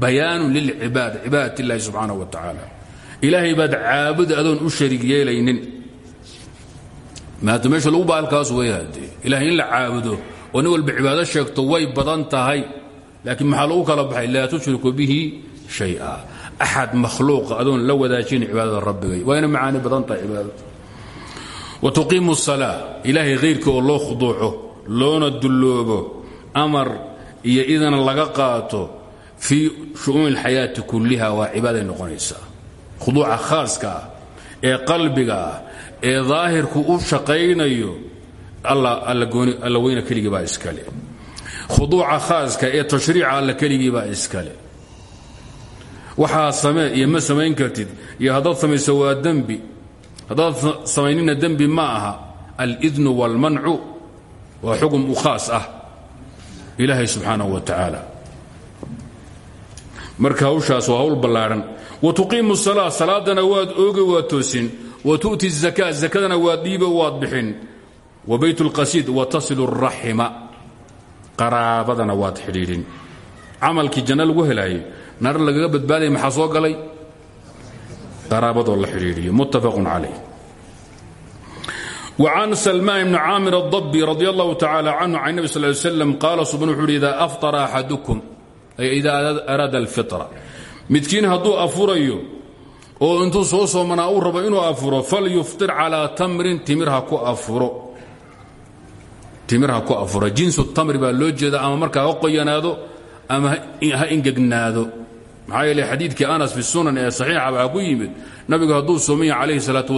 [SPEAKER 1] bayaanu lilcibaada cibaadat illahi subxaanahu wa tacaala ilaahay baad caabudi adoon u shariig yeelaynin maata meesha lagu baa halkaas ilahay in la caabudo oo nin walba sheegto way badan tahay. Laakiin maxaa lagu kala baxay? Laa tushriku bihi shaya. Axad makhluuqa adoon la wadaajin cibaadada rabbigay. Waa ina macaani badan tahay cibaadada wa tuqiimu salaa ilaahay khayrka oo loo khuduuco loona dulloobo amar iyo idana laga qaato fii shu'uuni alxayaati kulliha waa cibaaday noqonaysaa. Khuduuca khaaska ah ee qalbiga ah ee daahirku u shaqaynayo alla weyna keligii baa iskale khuduuca khaaska ee tashriica alla keligii baa iskale waxaa samee iyo ma samayn kartid iyo haddaad samayso waa dembi haddaad samaynina dembi ma aha alidnu wاlmancu waa xugum u khaas ah ilaahay subxaanaه wa tacaala marka hawshaas waa hawl ballaadhan wa tuqiimu الsalaa salaadana waad oogi waad toosin wa tu'ti الzaka zakadana waad dhiibo waad bixin wa bayt اlqasiid wa tasilu الraxima qaraabadana waad xidhiidhin camalkii janno lagu helaayay naar lagaga badbaadaya maxaa soo galay qaraabadoo la xidhiidhiyo muttafaqun calayh وعن سلمان بن عامر الضبي رضي الله تعالى عنه عن النبي صلى الله عليه وسلم قال سبحانه وتعالى إذا أفطر أحدكم أي إذا أراد الفطرة midkiin hadduu afurayo oo intuu soo soomanaa uu rabo inuu afuro falyufir ala tamrin timirha ku afuro. Jinsu tamri baa loo jeeda ama markaa ha qoyanaado ama ha ingegnaado. Maxaa yeele xadiidkii anas fi sunan ee saxiixa waxaa ku yimid nabigu hadduu sooman yahay calayhi salaatu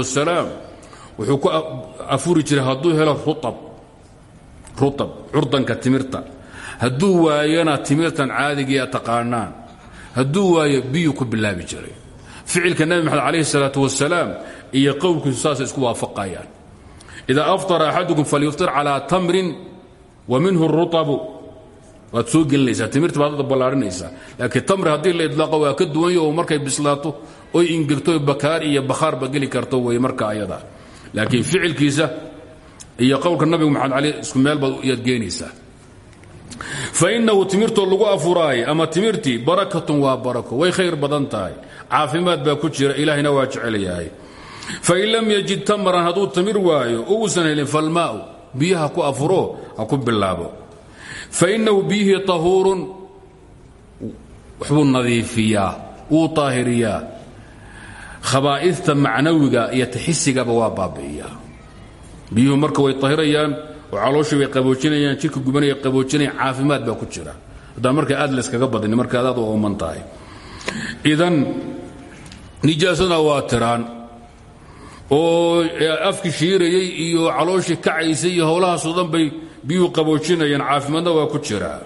[SPEAKER 1] wuxuu ku afuri jiray hadduu helo ruab ruab curdanka timirta. Hadduu waayona timirtan caadigii a taqaanaan. Hadduu waayo biyuu ku bilaabi jiray ficilka nabi maxamed calayhi salaatu wasalaam iyo qowlkiisu saasay isku waafaqayaan. Idaa aftara axadukum falyuftir calaa tamrin wa minhu ruabu waad soo gelinaysaa timirta baad hadda ballaarinaysaa laakiin tamri haddii la idlaaqo waa ka duwan yaho markay bislaato oy ingegto bakaar iyo bakhaarba geli karto wey marka ayadaa laakiin ficilkiisa iyo qowlka nabiga maxamed cali isku meel baad yaad geenaysaa. Fa innahu timirtoo lagu afuraay ama timirtii barakatun waa barako way khayr badan tahay caafimaad baa ku jira ilaahayna waa jecel yahay. Fain lam yajid tamran hadduu tamir waayo uusan helin falmaau biyaha ku afuro ha ku bilaabo. Fainahu biyihii tahuurun waxbuu nadiifiyaa wuu taahiriyaa. Khabaa'idta macnawiga iyo taxisigaba waa baabi'iyaa. Biyuhu marka way tahirayaan oo calooshii bay qaboojinayaan jidhka gubanaya qaboojinayaan caafimaad baa ku jira. Haddaan marka aad layskaga badini marka adaad u ooman tahay. Idan nijaasadna waa tiraan. Oo afki shiirayey iyo calooshii kacaysay iyo howlahaasoo dhan bay biyuhu qaboojinayaan caafimaadna waa ku jiraa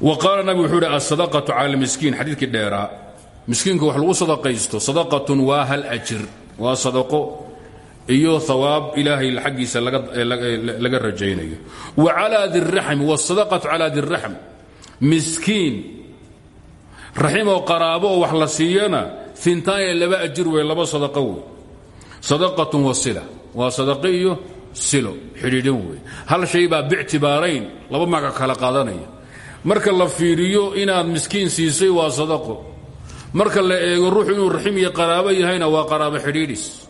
[SPEAKER 1] wa qaala wuxuu ihi asadaqatu cala almiskiin. Xadiidkii dheeraa miskiinka wax lagu sadaqaysto sadaqatun waa hal ajir waa sadaqo iyo hawaab ilaahay xaggiisa laga rajaynayo. Wa calaa diraxmi wasadaqatu calaa diraxm miskiin qaraabo oo wax la siiyana intaaniyo laba ajir wey laba sadaqo wey. Sadaqatun wa sila. Waa sadaqo iyo silo xidhiidhin wey. Hal shay baa bictibaarayn laba qaadanaya. Marka la fiiriyo inaad miskiin siisay waa sadaqo. Marka la eego ruuxu inuu raxim iyo qaraabo yahayna waa qaraabo xidhiidhis.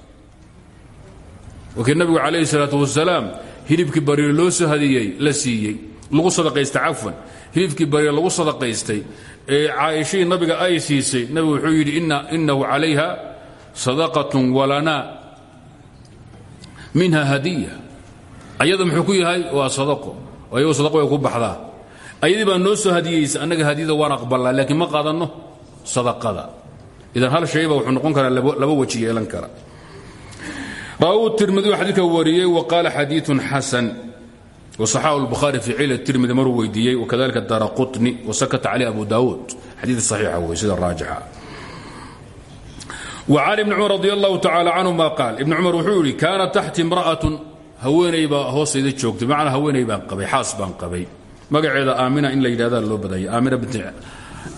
[SPEAKER 1] Wakii nabigu calayhi salaatu wasalaam hilibkii bariir loo soo hadiyey la siiyey. Lagu sadaqaystay cafwan. Hilibkii bariir lagu sadaqaystay ee caaishadii nabiga ay siisay nabigu wuxuu yidhi innahu calayha sadaqatun walanaa minha hadiya. Ayada muxuu ku yahay waa sadaqo. Ayagoo sadaqo way ku baxdaa. Ayadii baa noo soo hadiyeysa annaga hadiyada waan aqbalnaa laakiin ma qaadanno sadaqada. Idan hal shayba wuxuu noqon karaa laba weji yeelan kara. Rawahu tirmidiyu xadiidka wariyey wa qaala xadiiun xasan wasaxahu lbukhaari fi cil tirmidi maruu weydiiyey wakadalika dara qutni wasakata caleyh abu daawuud xadiid saxiixa wey sida raajixa وعن بن cمر رضي الله تعالى عنهma قاaل iبن cمر wuxuu yihi kaana taxti امرأة haweenay baa hoosayda joogtay macnaa haweenay baan qabay xaas baan qabay magaceeda aamina in la yidhahda loo badaya aamina binti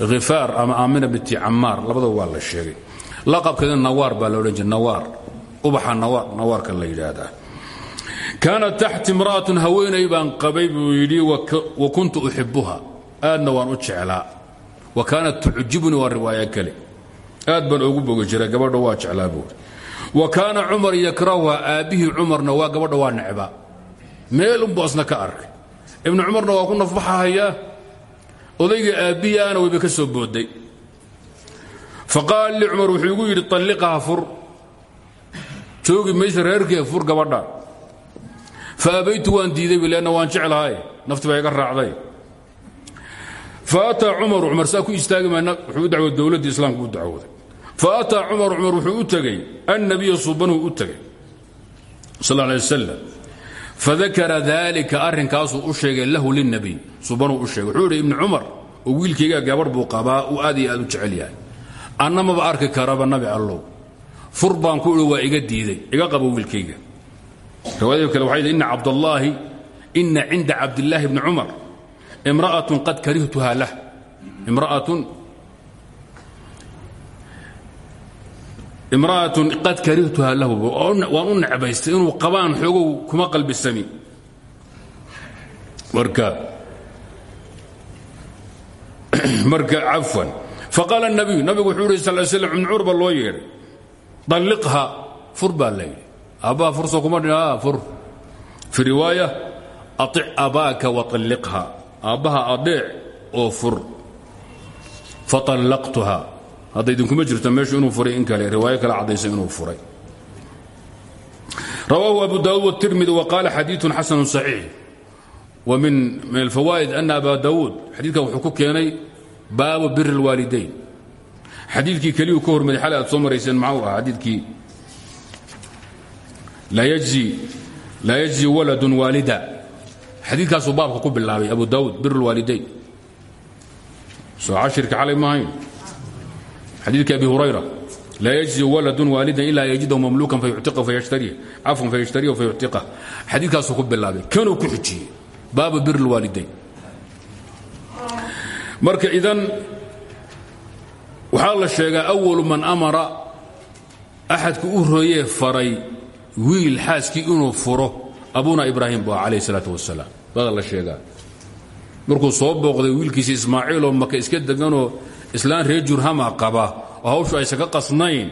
[SPEAKER 1] khifaar ama aamina binti camaar labadaba waa la sheegay laqabkeeda nawaar baa la odhan jiray nawaar ubaxa nawaarka la yidhaahdaa kaanat taxti imra'atun haweenay baan qabay buu yidhi wa kuntu uxibuha aadna waan u jeclaa. Wa kaanat tucjibuni waa riwaaya kale. Aad baan ogu bogi jiray gabadha waa jeclaa buuri wa kaana cumar yakrahuha aabbihii cumarna waa gabadha waa necba. Meel unbu asna ka arkay. Ibnu cumarna waa ku nafbaxahayaa. Odayga aabbihiaana wayba ka soo booday fa abaytu waan diiday leanna waan jeclahay nafti baa iga raacday faataa cumaru cumar saa ku wuxuu u dacwooday dowladdii islaamku u dacwooday faataa cumaru cumar wuxuu u tegey annabiya subanuu u tegey sal alay wasalam fadakara daalika arrinkaasuu u sheegay lahu lilnabiy subanuu u sheegay wuxuu yidhi ibni oo wiilkayga gabadh buu qabaa uu aad iyo aad u jecel yahay anna maba arki karaba nabi allow fur ku idhi iga diiday iga qabo wiilkayga inna cinda cabdillaahi bni cumar imra'atun qad karihtuha lah. Imra'atun qad karihtuha lahu. Waan u necbaystay inuu qabaan xoogow kuma qalbisami. Marka marka cafwan faqaala الnabiyu nabigu wuxuu yidhi sal slam ibn cumar ba loo yeedhay. Dalliqha fur baa la yidhi aabbaha fursoo kuma dhi fur fi riwaaya aطic abaaka waطalliqha aabbaha adeec oo fur faطallaqtuha hadda idinkuma jirto meeshu inuu furay in kale riwaayo kale caddaysa inuu furay rawaahu abu daawud wالtirmidi waqaala xadiiثu xasanu صaxiix wa min min alfawaa'id ana aba daawuud xadiidkan wuxuu ku keenay baabu biri اlwaalidayn xadiidkii keliyuu ka hormaray xalay aad soo marayseen maxuu ah xadiidkii laa yajzi waladun waalida xadiidkaasuu baabka ku bilaabay abu daawud bir اlwaalidayn soo cashirka xalay maahayn xadiidkii abi hurayra laa yجزi waladun waalidan ilaa yajidahu mamlukan cafwan fayashtariyahu fayuctiqah xadiidkaasuu ku bilaabay kanuu ku xujiyey baabu bir اlwaalidayn marka idan waxaa la sheegaa awalu man amara axadku u royee faray wiil xaaskii inuu furo abuna ibraahim bu alah salaa waalaam bada la sheegaa. Markuu soo booqday wiilkiisa ismaaciiloo maka iska deganoo islaan reer jurhama qaba oo hawshu aysan ka qasnayn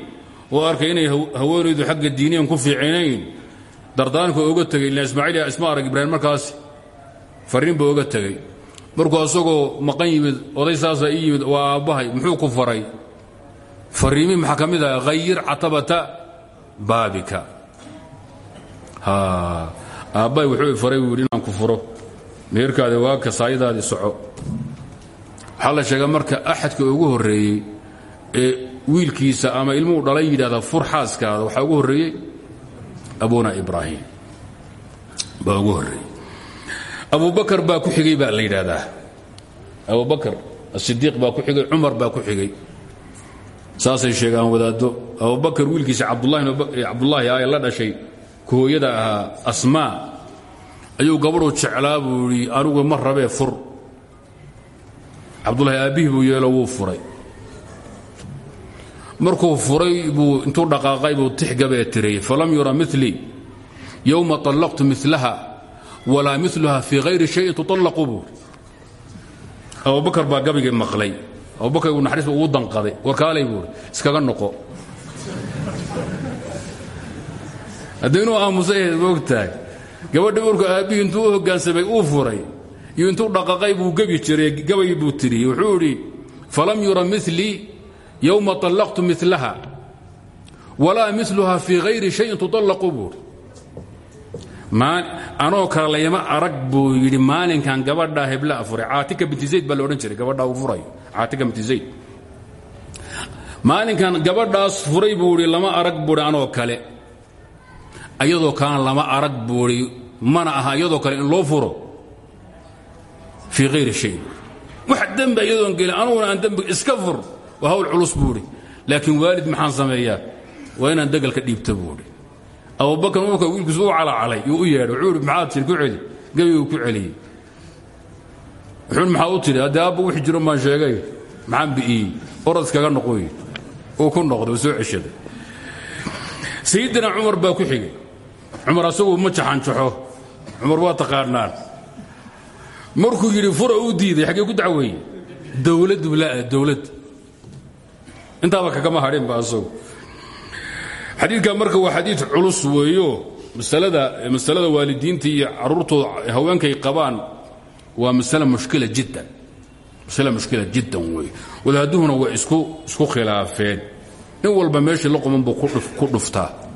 [SPEAKER 1] oo arkay inay haweenaydu xagga diiniyan ku fiicinayn dardaanku oga tegay. Ila ismaaciil isma arag ibrahim markaas fariin buu oga tegey markuu asagoo maqan yimid oday saasa i yimid waa aabbahay muxuu ku faray? Fariimi maxaa ka mid baabika aabbahay wuxuu faray buu inaan ku furo. Meherkaadi waa kasaayadaadii soco. Waxaa la marka axadka ugu horreeyey ee wiilkiisa ama ilmuhu dhalay yidhahda fur xaaskaada ugu horreeyey abuna ibraahim. Baa ugu horreeyey. Abubakar baa ku xigay baa la yidhaahdaa. Abubakar asidiiq baa ku xigay cumar baa ku xigay. Saasay sheegaan wadaaddo. Abubakar wiilkiisa cabdulaahi aye la dhashay hooyada ahaa asmaa ayuu gabadhuu jeclaa buu yidhi anigu ma rabee fur. Cabdulahi aabbihii buu yeelo wuu furay. Markuu furay buu intuu dhaqaaqay buu tixgabee tiriyey falam yura milii yowma طallaqtu milaha walaa miluha fii hayri shayin tuطallaqu buuri abubakar baa gabigii maqlay. Abubakar uu naxariis ugu danqaday. Warkaalay buuri iskaga noqo haddii inuu aamusay ahayd moogtahay gabadhi urka aabbihii intuu u furay iyo intuu dhaqaqay buu gebi jiray gabay buu tiriyey wuxuu idhi falam yura milii yowma طallaqtu milaha walaa miluha fii hayri shayin tuطallaqu buuri anoo kale layma arag buu yidhi maalinkan gabadhaa hebla furay caatika binti zayd baa la jiray gabadhaa uu furayo caatika binti zayd. Maalinkan gabadhaas furay buu idhi lama arag buuhi anoo kale ayadoo kalena lama arag buuhi mana aha iyadoo kale in loo furo fii hayri shay. Wax dembi iyadoon gelin anuguna aan dembi iska fur waa hawl culus buuhi laakiin waalid maxaan sameeyaa? Waa inaan degalka dhiibta buuhi abubakar marka wiilkiisu u calacalay yuu u yeedhay wuxuu ihi maxaad tir ku celi gebiguu ku celiyey wuxuun maxaa u tidhi haddii aabba jiro maan sheegay maxaan bi'iyey orad iskaga noqoy. Uu ku noqday soo ceshaday. Sayidina cumar baa ku xigay cumar asagu ma jaxanjaxo. Cumar waa taqaanaan. Markuu yidhi fura u diiday xaggee ku dacweeye dowladdu laa dowladd intaaba kagama hadhinba asagu. Xadiidka marka waa xadiid culus weeyo. Masalada masalada waalidiinta iyo caruurtooda haweenkay qabaan waa masale mushkila jiddan. Masale mushkila jiddan weeye wadaaduhuna way isku isku khilaafeen. In walba meeshii la quman buu ku dhuftaa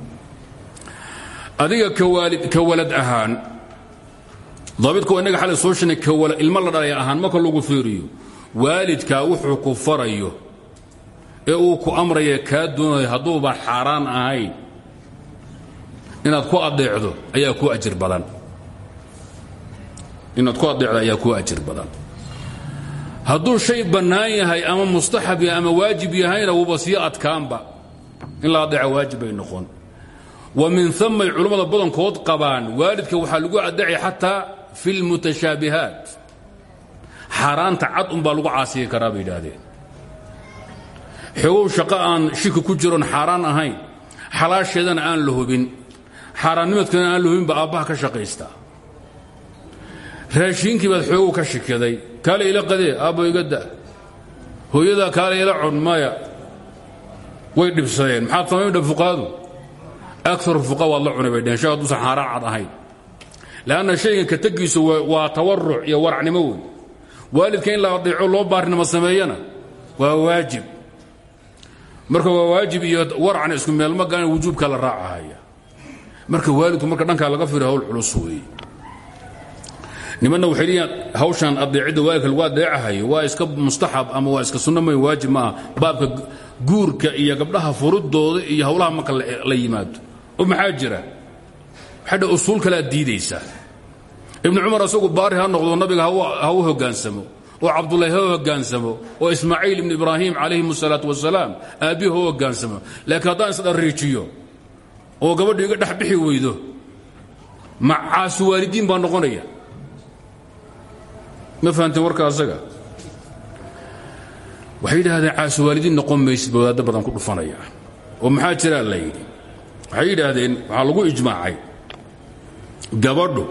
[SPEAKER 1] adiga ka walad ahaan daabidka innaga xalay soo shinay ilmo la dhalay ahaan marka lagu fiiriyo. Waalidkaa wuxuu ku farayo ee uu ku amraya kaa doonayo hadduuban xaaraan ahayn. Inaad ku adeecdo ayaa ku ajir badan. Inaad ku adeecdo ayaa ku ajir badan. Hadduu shay bannaan yahay ama mustaxab yahay ama waajib yahayna wuuba sii adkaanba. In la adeeca waajib bay noqon wa min amay culummada badankood qabaan waalidka waxaa lagu adeecaya xataa fi lmutashaabihaat xaaraanta cad unbaa lagu caasiyi karaa bay yidhaahdeen. Xogow shaqo aan shiki ku jiroon xaaraan ahayn xalaasheedana aan la hubin xaaraannimadkana aan la hubinba aabbaha ka shaqaysta. Raashiinkii baad xoogow ka shikaday kaale ila qadee aabbo iga da. Hooyadaa kaale ila con maya. Way dhibsadeen maxaad samayn akar fuqa waad la cunay bay dheheen shay hadduusan xaaraan cad ahayn leanna shaygan ka tegiisu waa tawaruc iyo waracnimo wey waalidka in la adeeco loo baarinimo sameeyana waa waajib marka waa waajib iyo warcana isku meelma gaana wujuubka la nimanna waxay hawshan adeecidda waalidka lagu adeecahayo waa iska mustaxab ama waa iska sunno may waajib maaha baabka guurka iyo gabdhaha furudooda iyo hawlaha marka la yimaado oo maxaa jira? Xadha usuul kalead diidaysaa. Ibnu cumar asagu baari ha noqdo nabiga ha u hogaansamo. Oo cabdulahi ha hogaansamo. Oo ismaaciil ibnu ibraahim calayhim salaatu wasalaam aabbihi ha hogaansamo. Laakiin haddaan isdharriijiyo oo gabadhu iga dhex bixi weydo macaasi waalidiin baa noqonaya. Ma fahamteen warka asaga? Waxay yidhaahdeen caasi waalidiin noqon maysad wadaaddo badan ku dhufanaya. Oo maxaa jiraa la yidhi? Waxay yidhaahdeen waxaa lagu ijmaacay. Gabadhu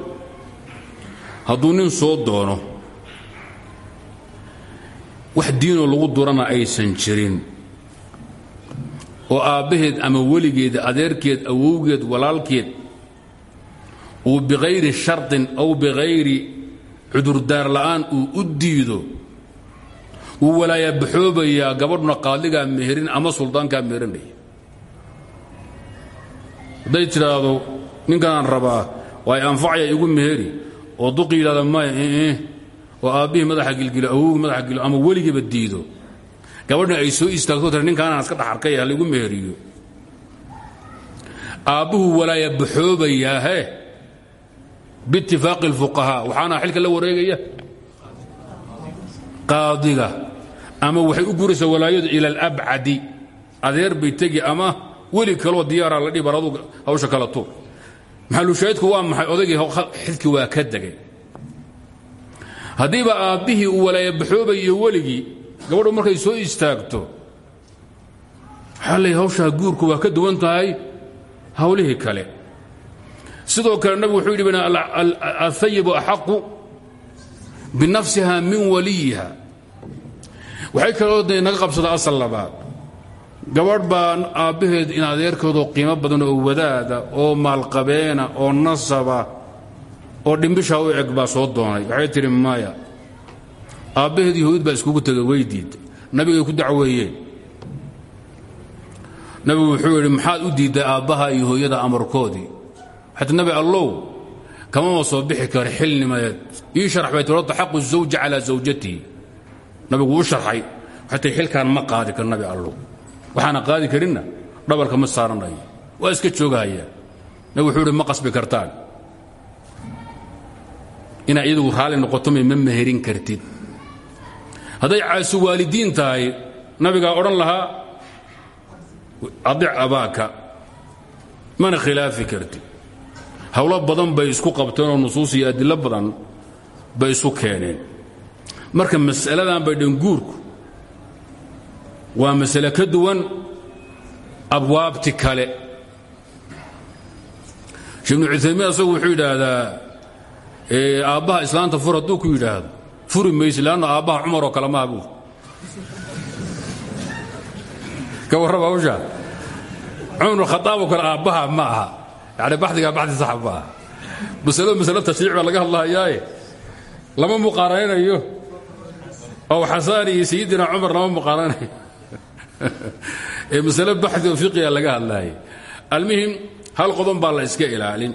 [SPEAKER 1] hadduu nin soo doono wax diinoo lagu durana aysan jirin. Oo aabbaheed ama weligeed adeerkeed awowgeed walaalkeed uu biqayri shardin aw biqayri cudurdaar la'aan uu u diido wuu walaayaa baxoobayaa gabadhuna qaadligaa meherin ama suldaankaa meheranaya hadday tidhaahdo ninkanaan rabaa waay anfacaya igu meheri oo duqi yidhahda maya oo aabbihii madaxa gilgilo awowgii madaxa gilo ama weligiiba diido. Gabadhna ay soo istaagto tira ninkaanaan iska dhaxarkay ha laygu meheriyo aabbuhu walaaya baxoobayaa he? Biitifaaqi اlfuqahaa waxaana xilka la wareegaya? Qaadiga. Ama waxay u guraysaa walaayadu ila alabcadi adeer bay tegi ama weli kaloo diyaaraa la dhihi bar aduu hawsha kala tuur. Maxalushaahidku waa maxay? Odaygii xilkii waa ka degay. Haddiiba aabbihii uu walaaya baxoobayo weligii gabadhu markay soo istaagto waxaa lay hawshaa guurku waa ka duwan tahay hawlihii kale. Sidoo kale nabigu wuxuu yidhi ahayibu axaqu binafsiha min waliyiha waxay kaloo naga qabsada asal labaad gabadh baa aabbaheed in adeerkoodoo qiimo badan oo wadaada oo maalqabeena oo nasaba oo dhimbishaa u eg baa soo doonay. Waxay tidhi maya aabbaheed hooyad baa iskugu tegay way diidday nabigay ku dacweeyeen nabigu wuxuu yidhi maxaad u diidday aabbaha iyo hooyada amarkoodii? Xata nabi allow kamama soo bixi kara xilnimadeed ii sharax bay tirota xaqu zawji calaa zawjatihi. Nabigu u sharxay. Tii xilkaan ma qaadi kar nabi allow waxaana qaadi karinna dhabarka ma saaranayo waa iska joogahayaan nabig wuxuu ihi ma qasbi kartaan. Inaa iyadugu raalli noqotomay ma meherin kartid. Hadday caasu waalidiin tahay nabigaa odhan lahaa adic abaaka mana khilaafi kartid. Howlo badan bay isku qabteen oo nusuus iyo adilo badan bay isu keeneen. Marka mas'aladan bay dhan guurku waa masale ka duwan abwaabti kale. Sheekh ibnu cuthaymiin asagu wuxuu yidhaahdaa aabbaha islaanta fur hadduu ku yidhaahdo furi mayse leanno aabbaha cumar oo kale maaha buur ka warraba hawshaa cumar khadaab oo kale aabbaha ma aha. Yani baxdigaa baxdi saxa ma aha. Masaladu masalo tashriic baa laga hadlahayaaye lama muqaaraynayo. Oo xasaani iyo sayidina cumar lama muqaaranayo ee masale baxdi oo fiqiga laga hadlaayay almuhim hal qodon baa la iska ilaalin.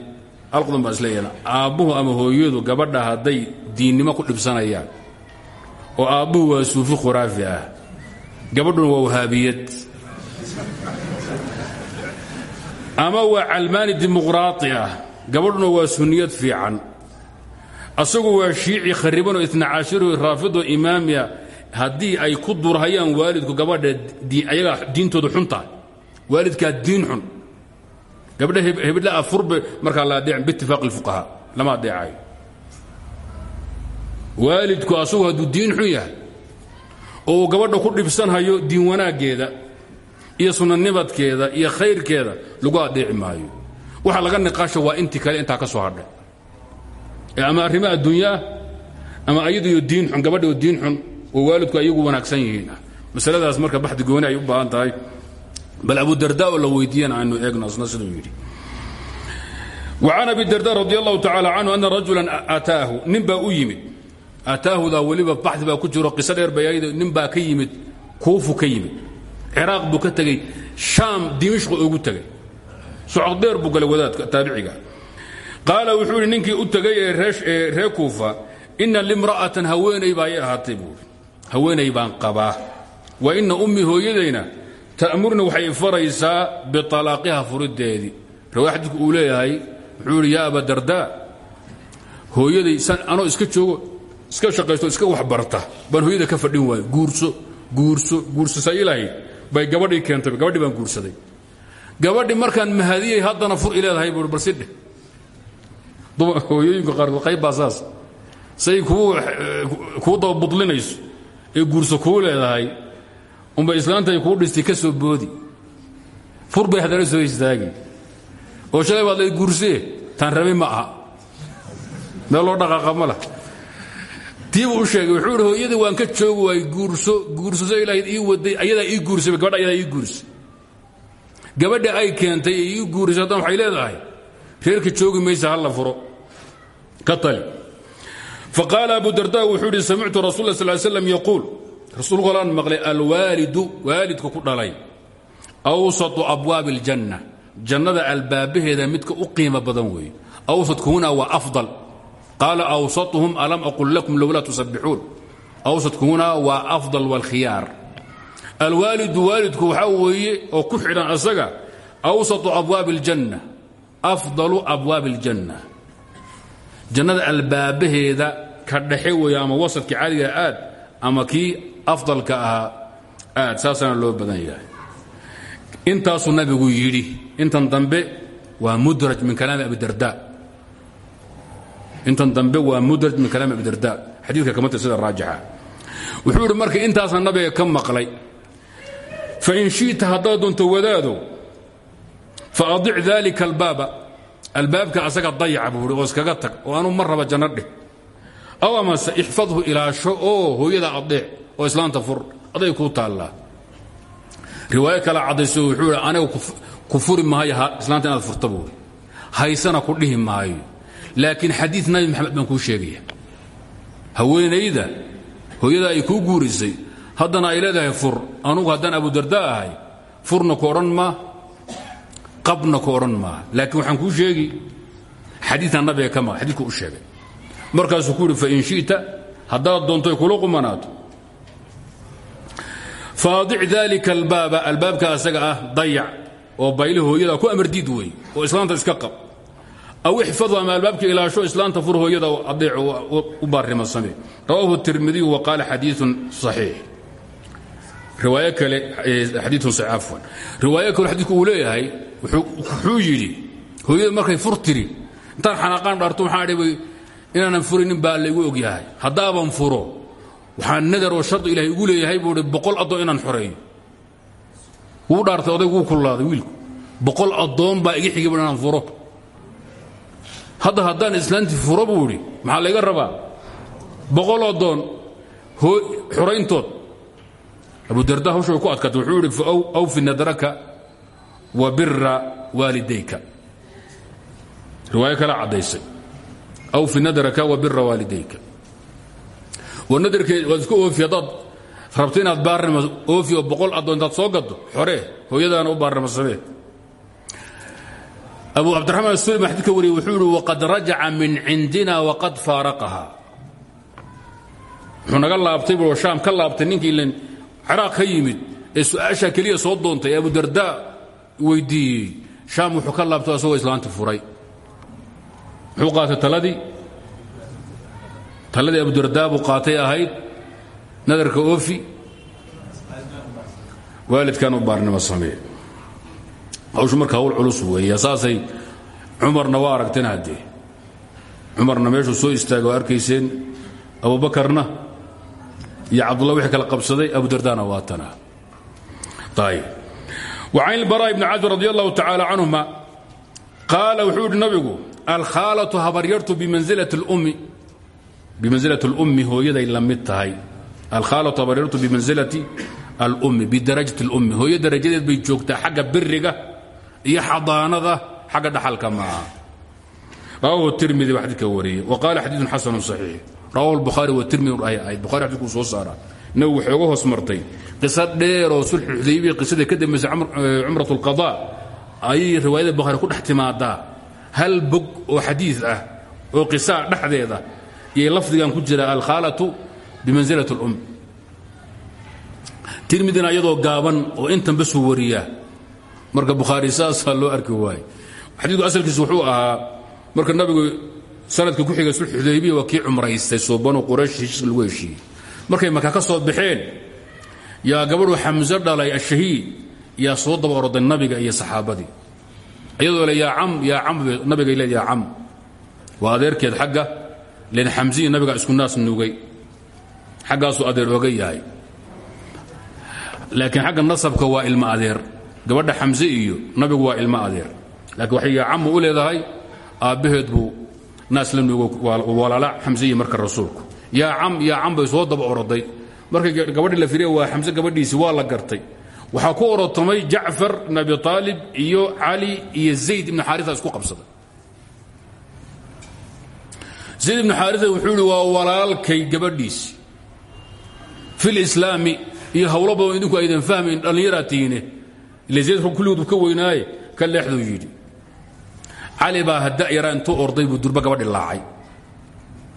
[SPEAKER 1] Hal qodon baa isla ilaalin. Aabbuhu ama hooyadu gabadha hadday diinnimo ku dhibsanayaan. Oo aabbuhu waa suufi khuraafi ah. Gabadhuna waa wahaabiyad. Ama waa calmaani dimuqraati ah. Gabadhuna waa sunniyad fiican. Asagu waa shiici kharibanoo itna caashiro raafido imaamiya haddii ay ku durhayaan waalidku gabadha ayagaa diintoodu xun tahay. Waalidkaa diin xun. Gabadha hebdla afurbe markaa la adeecin biitifaaq اlfuqahaa lama adeecayo waalidku asagu hadduu diin xun yahay oo gabadha ku dhibsanhayo diin wanaaggeeda iyo sunanibadkeeda iyo khayrkeeda lagu adeeci waxa laga niqaasha waa intii kale intaa ka soo hadhay. Ama arrimo adduunyaah ama ayadiyo diin xun gabadha diin xun oo waalidku ayagu wanaagsan yihiin. Masaladaas marka baxdi gooni ay u baahan tahay. Bal abu darda oo la weydiiyana aanu eegno asna siduu yidhi. وcan abi darda radi allahu tacala canhu ana rajulan ataahu. Nin baa u yimid. Ataahudaa weliba baxdi baa ku jiro. Qiso dheer bay nin baa ka yimid. Kuufu ka yimid. Ciraaq buu ka tegey shaam dimishq ugu tegey socod dheer buu galay wadaadka taabiciga. Qaala wuxuu idhi ninkii u tegay ee reer kuufa ina limra'atan haweenay baa i ahaatay buui haweenay baan qabaa. Wa ina ummi hooyadayna ta'murni waxay faraysaa bialaaqiha furiddeedii riwaaya xadiidku uu leeyahay wuxuu idhi yaa aba dardaa hooyaday anoo iska joogo iska shaqaysto iska waxbarta baan hooyada ka fadhin waayo. Guurso guurso guursasa ilahayd bay gabadhii keentay gabadhii baan guursaday. Gabadhi markaan mahadiyey haddana fur i leedahay buui bal sidhe. Hooyooyinka qaarkood qayb baa saas. Say kuu budlinayso ee guurso kuu leedahay. Unbay islaantay kuu dhistay ka soo boodi. Fur bay soo istaagi. Oo shalay baad lay guursee taan rabay ma aha. Meel loo dhaqaaqa ma lah tiibuu u sheegay wuxuu idhi hooyadii waan ka joogi waay guurso guursaso ilahayd ii waday ayadaa ii guursay gabadha ayadaa ii guursay. Gabadha ay keentay ee ii guurisay haddana waxay leedahay reerka joogi maysa ha furo. Ka tali faqaala abu darda wuxuu idhi samictu rasul la sal slam yaquul rasuulku alaan maqlay alwaalidu waalidka ku dhalay awsatu abwaabi aljanna jannada albaabaheeda midka u qiimo badan weeye awsadku huna waa afdal qaala awsatuhum alam aqul lakum lowlaa tusabbixuun awsadku huna waa afdal wاlkhiyaar alwaalidu waalidku waxaa weeye oo ku xidhan asaga awsatu abwaabi اljanna afdalu abwaabi اljanna jannada albaabaheeda ka dhexe weeye ama wasadkii caadiga aad ama kii afdalka ahaa aad saasaana loo badan yahay. Intaasuu nabigu yidhi intan dambe waa mudraj min kalaami abidarda intan dambe waa mudraj min kalaami abidarda xadiidka kamata sida raajixa. Wuxuu yidhi marka nabiga ka maqlay fain shi'ta haddaad doonto wadaado faadic dalika albaaba. Albaabka asaga dayaca buu oo iskaga tag oo anuu mar raba janno dheh aw amase ixfadhu ilaasho oo hooyada adeec oo islaanta fur aday kuu taallaa riwaayo kale caddayso wuxuu hi ku furi maayo islaanta inaad furta haysana ku dhihi maayo. Laakiin xadii nabi maxamed baan kuu sheegaya. Haweenayda hooyada ay kuu guurisay haddana ay leedahay fur anugu haddaan abudarda ahay furna ku odhan maa qabna ku odhan maa laakiin waxaan kuu sheegi xadiikan nabiga ka maa xadiidku u sheegay markaasuu ku yidhi fain shi'ta haddaad doontoy kula qumanaato. Faadic dalika albaaba albaabka asaga ah dayac oo bayli hooyada ku amardiid wey oo islaanta iska qab. Aw ixfadu ama albaabka ilaasho islaanta fur hooyada adeec u baarrima same rawaahu tirmidiyu wa qaala xadiiun saxiix. Riwaayo kale xadiiun saxiix afwan. Riwaayo kale xadiidku uu leeyahay wuxuu yidhi hooyada markay fur tiri intaan xanaaqaan dhaarto waxaa dhibay inaanan furinin baa laygu ogyahay haddaaban furo waxaa nadar oo shardi ilaahay ugu leeyahay buu hi boqol addoon inaan xoreeyo. Wuu dhaartay odaygu wuu kullaaday wiilku. Boqol addoon baa iga xigay bu inaan furo. Hadda haddaan islaantii furo buu idhi maxaa layga rabaa? Boqol addoon xorayntood abudarda hawsha way ku adkaatay wuxuu idhi awfi nadraka wa bira waalidayka. Riwaayo kale caddaysay awfi nadraka wa bira waalidayka waad isku oofi haddaad rabto inaad baarnimo oofi oo boqol addoon intaad soo gaddo xoree hooyadaana u baarnimo samee abu cabdiraxmaan sulma xadidka wariyey wuxuu ihi waqad rajaca min cindina waqad faaraqaha wuxuu naga laabtay buu shaam ka laabtay ninkii ilan ciraaq ka yimid ee su'aashaa keliya soo doontay ee abudarda weydiiyey shaam wuxuu ka laabtay asagoo islaanti furay muxuu qaatay taladii taladii abudardaabu qaatay ahayd. Nadarka oofi. Waalidkan u baarnimo sameeye hawshu marka hawl culus weeye. Saasay cumarna waa aragteen haddee cumarna meeshuu soo istaaga waa arkayseen abubakarna iyo cabdullah wixii kala qabsaday abudardana waa tana ayb wa can ilbaraa ibni caazib radi allahu tacaala canhuma qaala wuxuu yidhi nabigu alkhaalatu habaryartu bimanزilaة اlأmi hooyaday la mid tahay alkhaalatu habaryartu bimanزilati اlأmi bidarajaة اlأmi hooyo darajadeed bay joogtaa xagga biriga iyo xadaanada xagga dhaxalka maaha rawahu tirmidi baa xadidka wariyey wa qaala xadiiثun xasanu صaxiix rawahu الbukhaari watirmidi ay ahayd bukhari xadidkuu soo saara nabigu waxay uga hoos martay qiso dheer oo sulxu xudaybiya qisada ka dambaysay cumrat اlqaضاء ayay riwaayada bukhaari ku dhex timaadaa hal bog oo xadiid ah oo qisaa dhexdeeda yay lafdigan ku jira alkhaalatu bimansilati اlum tirmidina iyadoo gaaban oo intan basuu wariyaa marka bukhaari saasaa loo arki waaye xadiidku asalkiisu wuxuu ahaa marka nabigu sanadka ku xigay sulx xudaybiya waa kii cumraystay quraysh heshiiska lagu markay maka ka soo baxeen yaa gabadhu xamse dhalay ashahiid yaa soo daba orday nabiga iyo saxaabadii iyadoo le yaa cam yaa cam waa adeerkeed xagga len xamsiyi nabiga isku naas nugay xaggaasuu adeer oga yahay. Laakiin xagga nasabka waa ilmo adeer. Gabadha xamse iyo nabigu waa ilmo adeer. Laakiin waxay yaa cammu u leedahay aabbaheed buu naas la nugo walaala xamsiyi marka rasuulku. Yaa cam yaa cam bay soo daba oroday markay gabadhii la firiya waa xamse gabadhiisii waa la gartay waxaa ku orotomay jacfar ibn abi iyo cali iyo zayd ibnu xaarita isku qabsaday zayd ibnu xaarita wuxuu waa walaalkay gabadhiisi fi lislaami iyo hawlo idinku aydan fahmayn ile zayd kulligood ka weynaaye ka leexduu yidhi. Cali baa hadda yaraa intuu orday buu durba gabadhi laacay.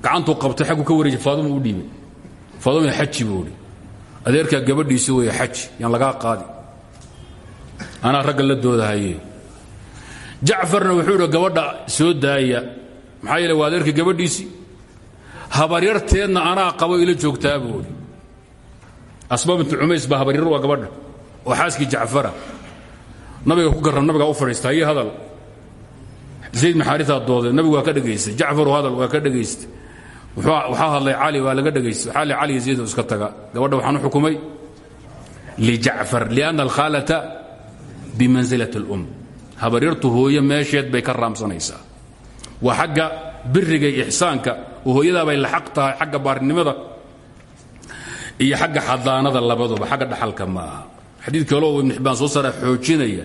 [SPEAKER 1] Gacantuu qabtay xaggu ka wareejay faaduma u dhiibay. Faaduma xaji adeerkaa gabadhiisi weeye xaji yaan lagaa qaadi. Anaa ragga la doodahaye jacfarna wuxuu idhi gabadha soo daaya. Maxaa yeele waa adeerka gabadhiisii habaryarteedna anaa qabo ila joogtaa buu idhi asma bintu cumays baa habaryar waa gabadha oo xaaskii jacfara. Nabiga ku garran nabigaa u fadhiista haye hadal. Zayd bin xaaritaa dooday nabigu waa ka dhegaystay jacfaru hadal waa ka dhegaystay waxaa hadlay cali waa laga dhegaystay waxaa le cali iyo zayd iska taga. Gabadha waxaan u xukumay. Lijacfar lianna alkhaalata bimansilati اlum habaryartu hooye meesheed bay ka raamsanaysaa. Waa xagga biriga iyo ixsaanka bay la xaq tahay xagga baarnimada iyo xagga xadaanada labaduba xagga dhaxalka ma aha xadiid kaleo ibn xibbaan soo saara xoojinaya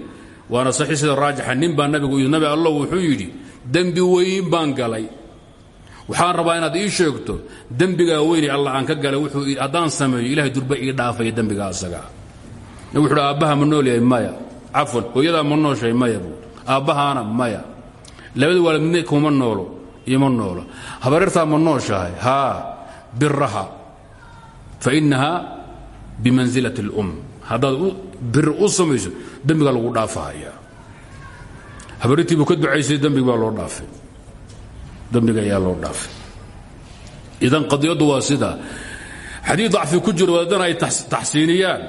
[SPEAKER 1] waana saxiix sida raajixa nin baa nabigu nabi allah wuxuu yidhi dembi weyn baan galay waxaan rabaa inaad ii sheegto dembigaa weyne allah aan ka wuxuu haddaan sameeyo ilahay durba ii dhaafaya dembiga nabig wuxuu aabbaha ma yahay maya. Cafwan hooyadaa ma nooshahay maya aabbahaana maya. Labada waalid midna kuma noolo ima noolo. Habareertaa ma nooshahay? Haa biraha fa innaha bimansilati اlum haddaad bir u samayso lagu dhaafahaya habareertii buu ka ducaysay dembig loo dhaafay dembiga ayaa loo dhaafay. Idan qadiyaddu waa sidaa xadiid dacfi ku jiro wadaadana ay taxsiiniyaan.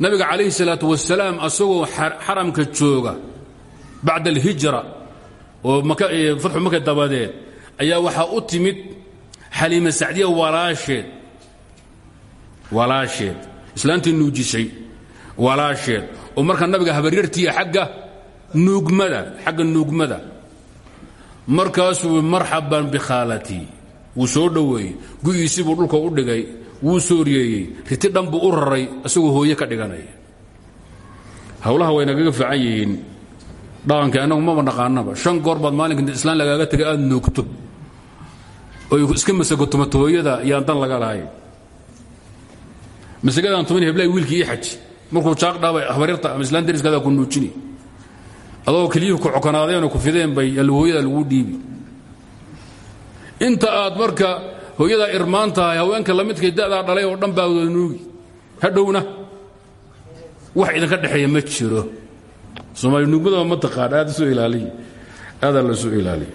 [SPEAKER 1] Nabiga calayhi salaatu wasalaam asagoo xaramka jooga bacda alhijra oo fatxu maka dabadeed ayaa waxaa u timid xaliima sacdiya walaasheed. Walaasheed. Islaantii nuujisay. Walaasheed. Oo markaa nabiga habaryartiiya agga nuugmada xagga nuugmada markaasuu marxaban bikhaalatii wuu soo dhoweeyey. Gu'iisii buu dhulka u dhigay. Wuu sooriyeeyey riti dhan buu u raray isagoo hooye ka dhiganaya. Hawlaha way nagaga fiican yihiin. Dhaqanka annagu maba naqaanaba. Shan goor baad maalinka islaan lagaaga tegay aad nuugto. Oy iska masagotomato hooyada yaan dan laga lahayn. Masagadan toban heblaay wiilkii ii markuu jaaq dhaabay habaryarta ama islaan dariskaada ku adoo keliyuhu ku cokonaadeenoo ku fideen bay hooyada lagu dhiibi. Inta aad marka hooyadaa irmaan tahay haweenka lamidkay da'daa dhalay oo dhan baa wada nuugi. Hadhowna wax idinka dhexeeya ma jiro. Soomaali nuugmadaba ma taqaan aad soo ilaaliy aadaa la soo ilaaliya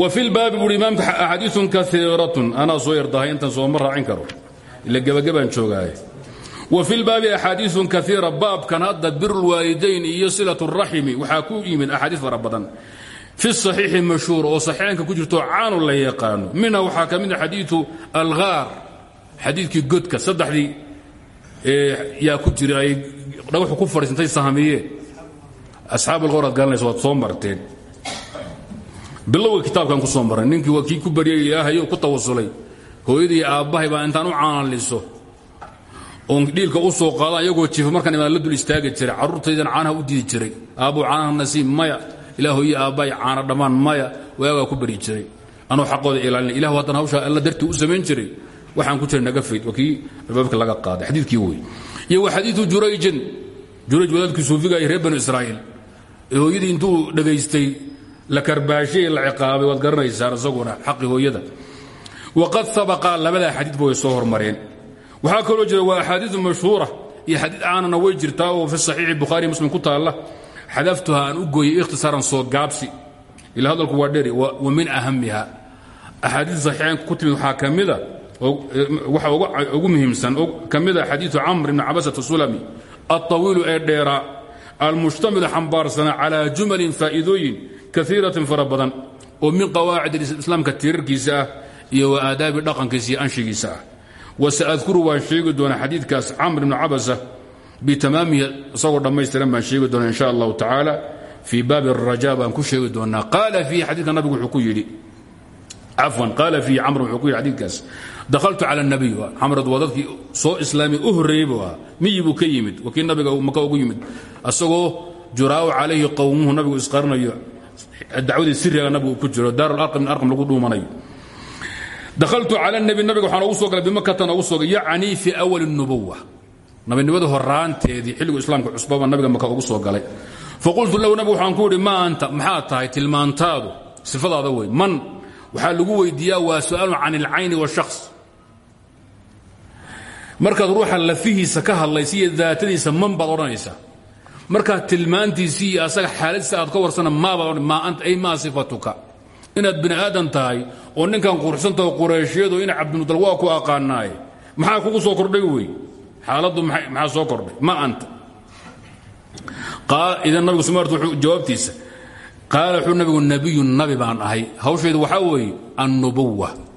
[SPEAKER 1] wa fi lbaabi buui imaamka axaadiiun kaiiratun anaa soo yardahay intan sooma raacin karo. Ila gebagabaan joogaaye fi lbaabi axaadiiun kaiira baabkan hadda birulwaalidayn iyo silat raximi waxaa ku yimid axaadiis fara badan. Fi صaxiixi mashhuur oo saxiixanka ku jirto caanu la yaqaano. Minha waxaa ka mid a xadiiu alghaar xadiidkii godka saddexdii yaa ku jira ay dhagaxu ku fadhiisantay sahmiyeen asxaab alqowr aad garanaysa waad soo marteen. Bilowga kitaabkan ku soo marray ninkii waa kii ku baryay ilaahayo ku tawasulay hooyadii aabbahay baa intaan u caanaliso oon dhiilka u soo qaadaan iyagoo jiifa markaan imaan la dul istaagi jiray carruurtaydan caanaha u diidi jiray. Aabbow caanaha nasiib maya ilah hooye aabbahay caana dhammaan maya waagaa ku bari jiray. Anuu xaqooda ilaalina ilah haddana hawshaa alla dartii u samayn jiray. Waxaan ku jira naga fayd waa kii laga qaaday xadiidkii wey iyo wa xadiiu jurayjin jurayj wadaadkii suufiga iyo reer banu israa'iil. Ee intuu dhegaystay la karbaashay la ciqaabay waad garanaysaan isaguna xaqi hooyada. Waqad sabaqa labadaa xadiidba way soo hormareen waxaa kaloo jira waa axaadiiu mashhuura iyo xadiid caanana way jirtaa oo fi saxiixi bukhaari muslim ku taalla. Xadaftuha aan u gooyey ikhtisaaran soo gaabsi. Ila hadalku waa dheri wa min ahamiha axaadiid saxiixaynka ku timid waxaa ka mida ugu muhiimsan ka mida xadiiu camr ibni cabasata sulami alطawiilu ee dheeraa almushtamilu xambaarsanaa calaa jumalin faa'iidooyin kaiiratin fara badan oo min qawaacid islaamka tiirarkiisa ah iyo aadaabi dhaqankiisa anshigiisa ah wasaadkuru waan sheegi doonaa xadiidkaas camr ibnu cabasa bitamaamihi isagoo dhammaystiran baan sheegi doonaa insha allahu tacaala fii baabi araja baan ku sheegi doonaa. Qaala fiihi xadiidka nabigu wuxuu ku yidhi cafwan qaala fiihi camr wuxuu ku yidhi xadiidkaas dakhaltu cala nabiy camrad waa dadkii soo islaamay u horreeyey buu ahaa. Miyi buu ka yimid? Waa kii nabiga maka ugu yimid. Isagoo juraa'u calayhi qowmuhu nabigu isqarnayo dacwadii siriga nabigu ku jiro daarularqam in arqam lagu dhuumanayo daaltu al nebi nabiga waxaan ugu soo galay bimakatan ugu soo yacnii fii awali nubuwa nabinimada horaanteedii xilligu islaamka cusbaba nabiga maka ugu soo galay faqultu lahu nabigu waxaan ku idhi maa anta maxaa tahay tilmaantaadu sifadaada wey man waxaa lagu weydiiyaa waa su'aalun can ilcayni washaks markaad ruuxa lafihiisa ka hadlaysa iyo daatadiisa man baad odhanaysaa markaad tilmaantiisii iyo asaga xaaladiisa aad ka warsana maabaad maa anta inaad bini aadan tahay oo ninkan quruxsantaho qureyshyadu ina cabdinudal waa ku aqaanaaye maxaa kugu soo kordhay wey? Xaaladdu maxaa soo kordhay? Ma anta. Idan nabigu smart jawaabtiisa qaala wuxuu nabigu nabiyun nabi baan ahay. Hawshaydu waxaa weeye annubuwa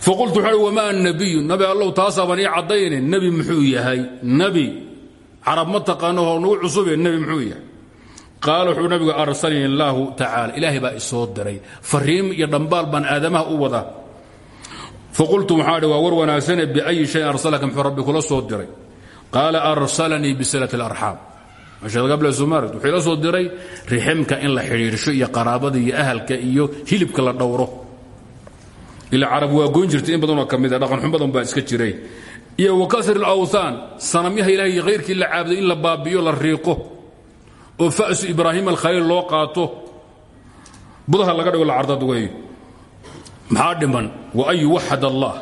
[SPEAKER 1] faqultu wuxuu wamaa nabiyu nabi allow taasaabaan ii caddayne nebi muxuu yahay nebi carab ma taqaano oo nagu cusube muxuu yahay qaala wuxuu nabigu arsalani allaahu tacaala ilaahay baa isoo diray. Fariim iyo dhambaal baan aadamaha u wadaa. Faqultu waxaa dhi waa war wanaagsane biayi shayin arsalaka. Muxuu rabbi kula soo diray. Qaala arsalanii bisilati اlarxaam sheekhablesumaarg wuxuu ila soo diray riximka in la xidhiirsho iyo qaraabada iyo ahalka iyo hilibka la dhowro. Ila carab waa goyn jirtay in badanoo ka mida dhaqanxun badan baa iska jiray. Iyo wa kasri اlawthaan sanamyaha ilahay iyo hayrkii la caabuday in la baabiyo la riiqo oo fa'su ibraahim alkhaliil loo qaato. Budaha laga dhigo la cardad wey maxaa dhiman? Wa an yuwaxad allah.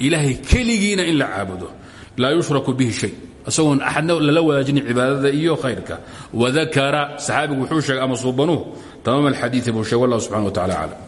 [SPEAKER 1] Ilaahay keligiina in la caabudo. Laa yushraku bihi shay. Isagoon axadna lala wadaajinin cibaadada iyo khayrka. Wadakara saxaabigu wuxuu sheegay ama suubanuhu tamaam alxadiii buu sheeg wallah subxana wa tacala